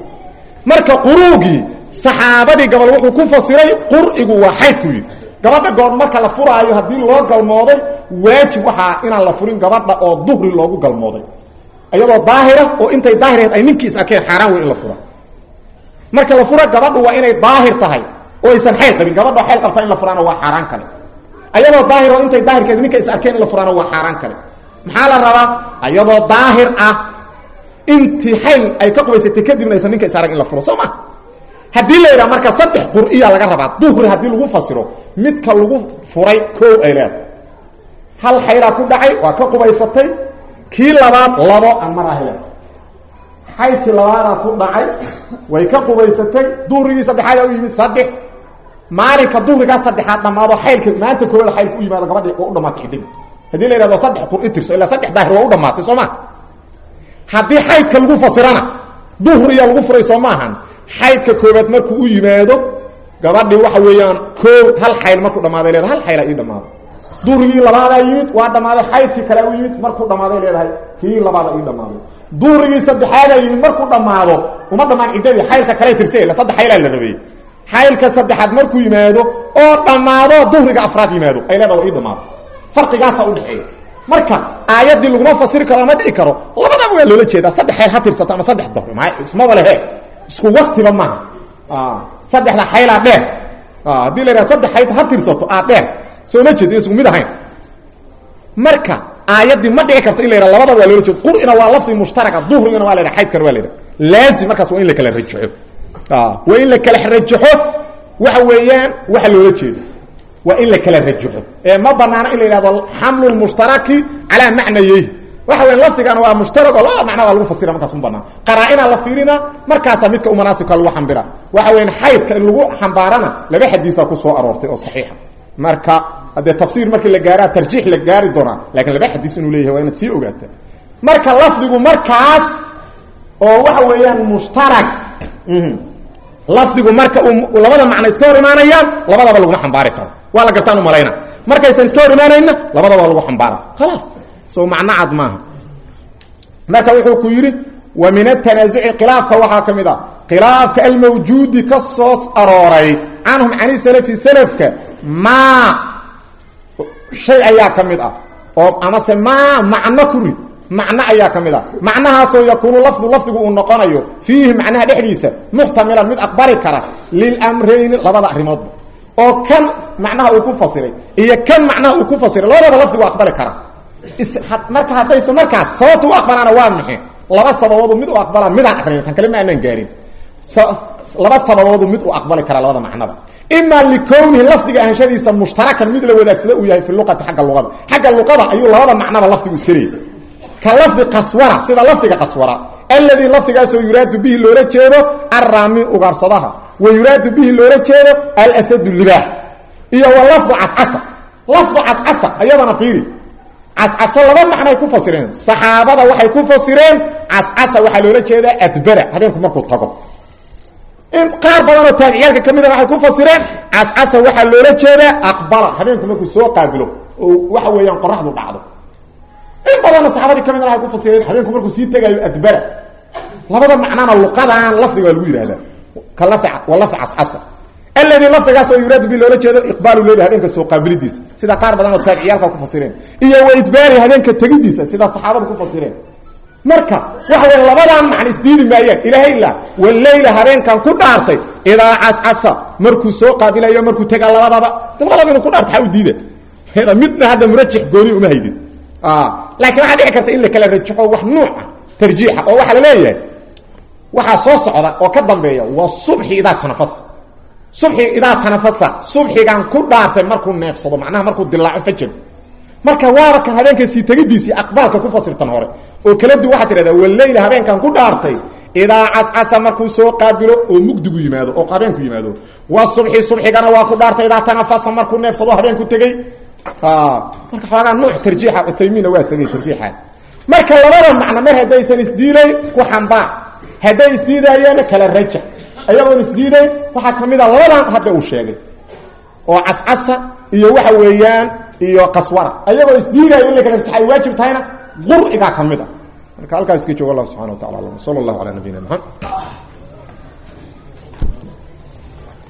marka quruugii saxaabadii gabal wuxuu ku fasiray qur'igu waa xaydku yidhi gabadha goor marka la furaayo haddii loo galmooday waajib waxaa inaan la furin gabadha oo duhri loogu galmooday iyadoo daahira oo intay daahirheed ay ninkii is arkeen xaaraan la fura marka la fura gabadhu waa inay daahir tahay oo aysan xayl qabin gabadha xayl qabta in la furaana waa xaaraan kale ayadoo daahir intay daahirkeed ninka is la furaana waa xaaraan kale maxaa la rabaa? Ayadoo daahir ah. Intii xayl ay ka qubaysatay kadibna aysan ninka is arag in la furo soo ma? Haddii la yidhaha marka saddex qur'iya laga rabaa duhri haddii lagu fasiro midka lagu furay koow ay leedahay. Hal xaylaa ku dhacay waa ka qubaysatay. Kii labaad labo aan maraaha leedahay. Xaydkii labaadaa ku dhacay way ka qubaysatay. Duhrigii saddexaadaa u yimid saddex. Maalinka duhrigaa saddexaad dhammaado xaylka maanta koowaada xaylka u yimaado gabadhii waa u dhamaatay ciddadii haddii la yidhahdo saddex qur'i tirso ilaa saddex daahir waa u dhamaatay soo ma haddii xaydka lagu fasirana duhriya lagu furay soo maahan xaydka markuu u yimaado gabadhii waxa weeyaan koo hal xayl markuu dhammaaday leedahay hal xayla ii dhammaado. Duhrigii labaadaa yimid waa dhammaaday xaydkii kale u yimid markuu dhammaaday leedahay kii labaada ii dhammaaday duhrigii saddexaadaa yimid markuu dhammaado uma dhammaan ciddadii xaylka kale tirse ila saddex xaylaa la rabeeyey xaylka saddexaad markuu yimaado oo dhammaado duhriga afraad yimaado ay leedaha waa farqigaasaa udhexeeya marka aayaddii laguma fasiri karo ama dhici karo labadaba waa loola jeedaa. Saddex xayl ha tirsato ama saddex ma ismaba lehe isku waktiba maaha saddexda xaylaa dheer. Haddii la yidhaha saddex xayd ha tirsato aa dheer. Soo ma jeed isku mid ahayn. Marka aayaddii ma dhici karto in la yidhaha labadaba waa loola jeedo qur'ina waa lafdi mushtaraka duhrigana waa la yidhaha xaydkana waa la yidhaha laazim markaas waa in la kala rajaxo. Waa in la kala rajaxo. Waxa weeyaan waxa loola jeedo waa in la kala rajaxo ee ma banaana in la yidhahdo xamlu lmushtaraki calaa macnayeyh waxa weya lafdigana waa mushtarag oo labada macna waa lagu fasira markaas u banaan qaraa-inaa la fiirina markaasaa midka u manaasibka lagu xambira. Waxa weyan xaydka in lagu xambaarana laba xadiisaa ku soo aroortay oo saxiixa. Marka haddee tafsiir markii la gaaraa tarjiix la gaari doonaa lakiin laba xadiis inuu leeyahay waa inaad sii ogaata marka lafdigu markaas oo waxa weeyaan mushtarag lafdigu marka uu labada macno iska hor imaanayaan labadaba laguma xambaari karo waa la gartaan umalayna markaysan iska hor imaanayna labadaba lagu xambaara khalaas. So macno cad maaha. Marka wuxuu ku yidhi wa min atanaasuci khilaafka waxaa ka mid ah khilaafka almawjuudi ka soo arooray salafi salafka maa shay ayaa ka ah oo amase maa macno ku rid macno ayaa ka mid ah. Macnahaasoo yakuunu lafdu lafdigu uu noqonayo fiihi macnaha dhexdiisa muxtamilan mid aqbali kara labada oo kan macnaha uu ku fasiray iyo kan macnaha uu ku fasiray labadaba lafdigu aqbali kara marka haddayse markaas sababta u aqbalaana waa maxe laba sababoodu mid u aqbala midaan aqrin tan kale ma aanaan gaarin. Laba sababoodu mid u aqbali kara labada macnaba. Ima likownihi lafdiga ahanshadiisa mushtarakan mid la wadaagsada uu yahay fi luqati agga luqada. Xagga luqada ayuu labada macnaba lafdigu iska leeyay ka lafdi qaswara sida lafdiga qaswara alladii lafdigaasoo yuraadu bihi loola jeedo arraami ugaarsadaha wa yuraadu bihi loola jeedo alsadu libaax. Iyo wa lafdu cascasa. Lafdu cascasa ayadana fiiri. Cascasa laba macnoay ku fasireen. Waxay ku fasireen cascasa waxaa loola jeedaa adbara habeenku markuu tago. In qaar badanoo taabiciyaalka ka mida waxay ku fasireen cascasa waxaa loola jeedaa aqbala habeenku markuu soo qaabilo waxa weeyaan qoraxdu dhacdo. In badanna saxaabadii ka waxay ku fasireen habeenku markuu sii tegaayo adbara. Labada macnana luqadan lafdiga lagu yidhahdaa alladii lafdigaasoo yuraadu bi loola jeedo iqbaalu leyli habeenka soo qaabilidiisa. Sida qaar badan oo taabiciyaalka ku fasireen. Iyo wa idbaari habeenka tegidiisa sida saxaabada ku fasireen. Marka waxa weya labadan macna isdiidi maayaan ilaahay ilaa waleyla habeenkan ku dhaartay idaa cascasa markuu soo qaabilayo markuu tega labadaba labadaba inuu ku dhaarto xaa u diida midna hadda murajix gooni uma haydin. Laakiin waxaa dhici karta in la kala rajaxo wax nuuca tarjiixa oo waxaa la leeyahay waxaa soo socda oo ka dambeeya waa subxi idaa tanafasa subxi idaa tanafasa. Subxigan ku dhaartay markuu neefsado macnaha markuu dilaaco fajar marka waaba kan habeenka sii tegidiisii aqbaalka ku fasirtan hore. Oo kala du waxaa tidhahdaa waleyla habeenkan ku dhaartay. Idaa cascasa markuu soo qaabilo oo mugdigu yimaado oo habeenku yimaado. Wa subxi subxigana waa ku dhaartay idaa tanafasa markuu neefsado habeenku tegey. Marka xoogaa nuuc tarjiixa cuthaymiinna waa sagay tarjiixaas marka labada macno mar haddaysan isdiilayn ku xambaar hadday isdiidayaanna kala rajax ayagoon isdiidayn waxaa ka mid a labadan hadda uu sheegay. Oo cascasa iyo waxa weeyaan iyo qaswara. Ayagoo isdiidaayo in la kala rajax ay waajib tahayna qur'igaa ka mid a marka halkaas iska joogo allah subxana wa tacala alam sala allahu calaa nabiyina maxamed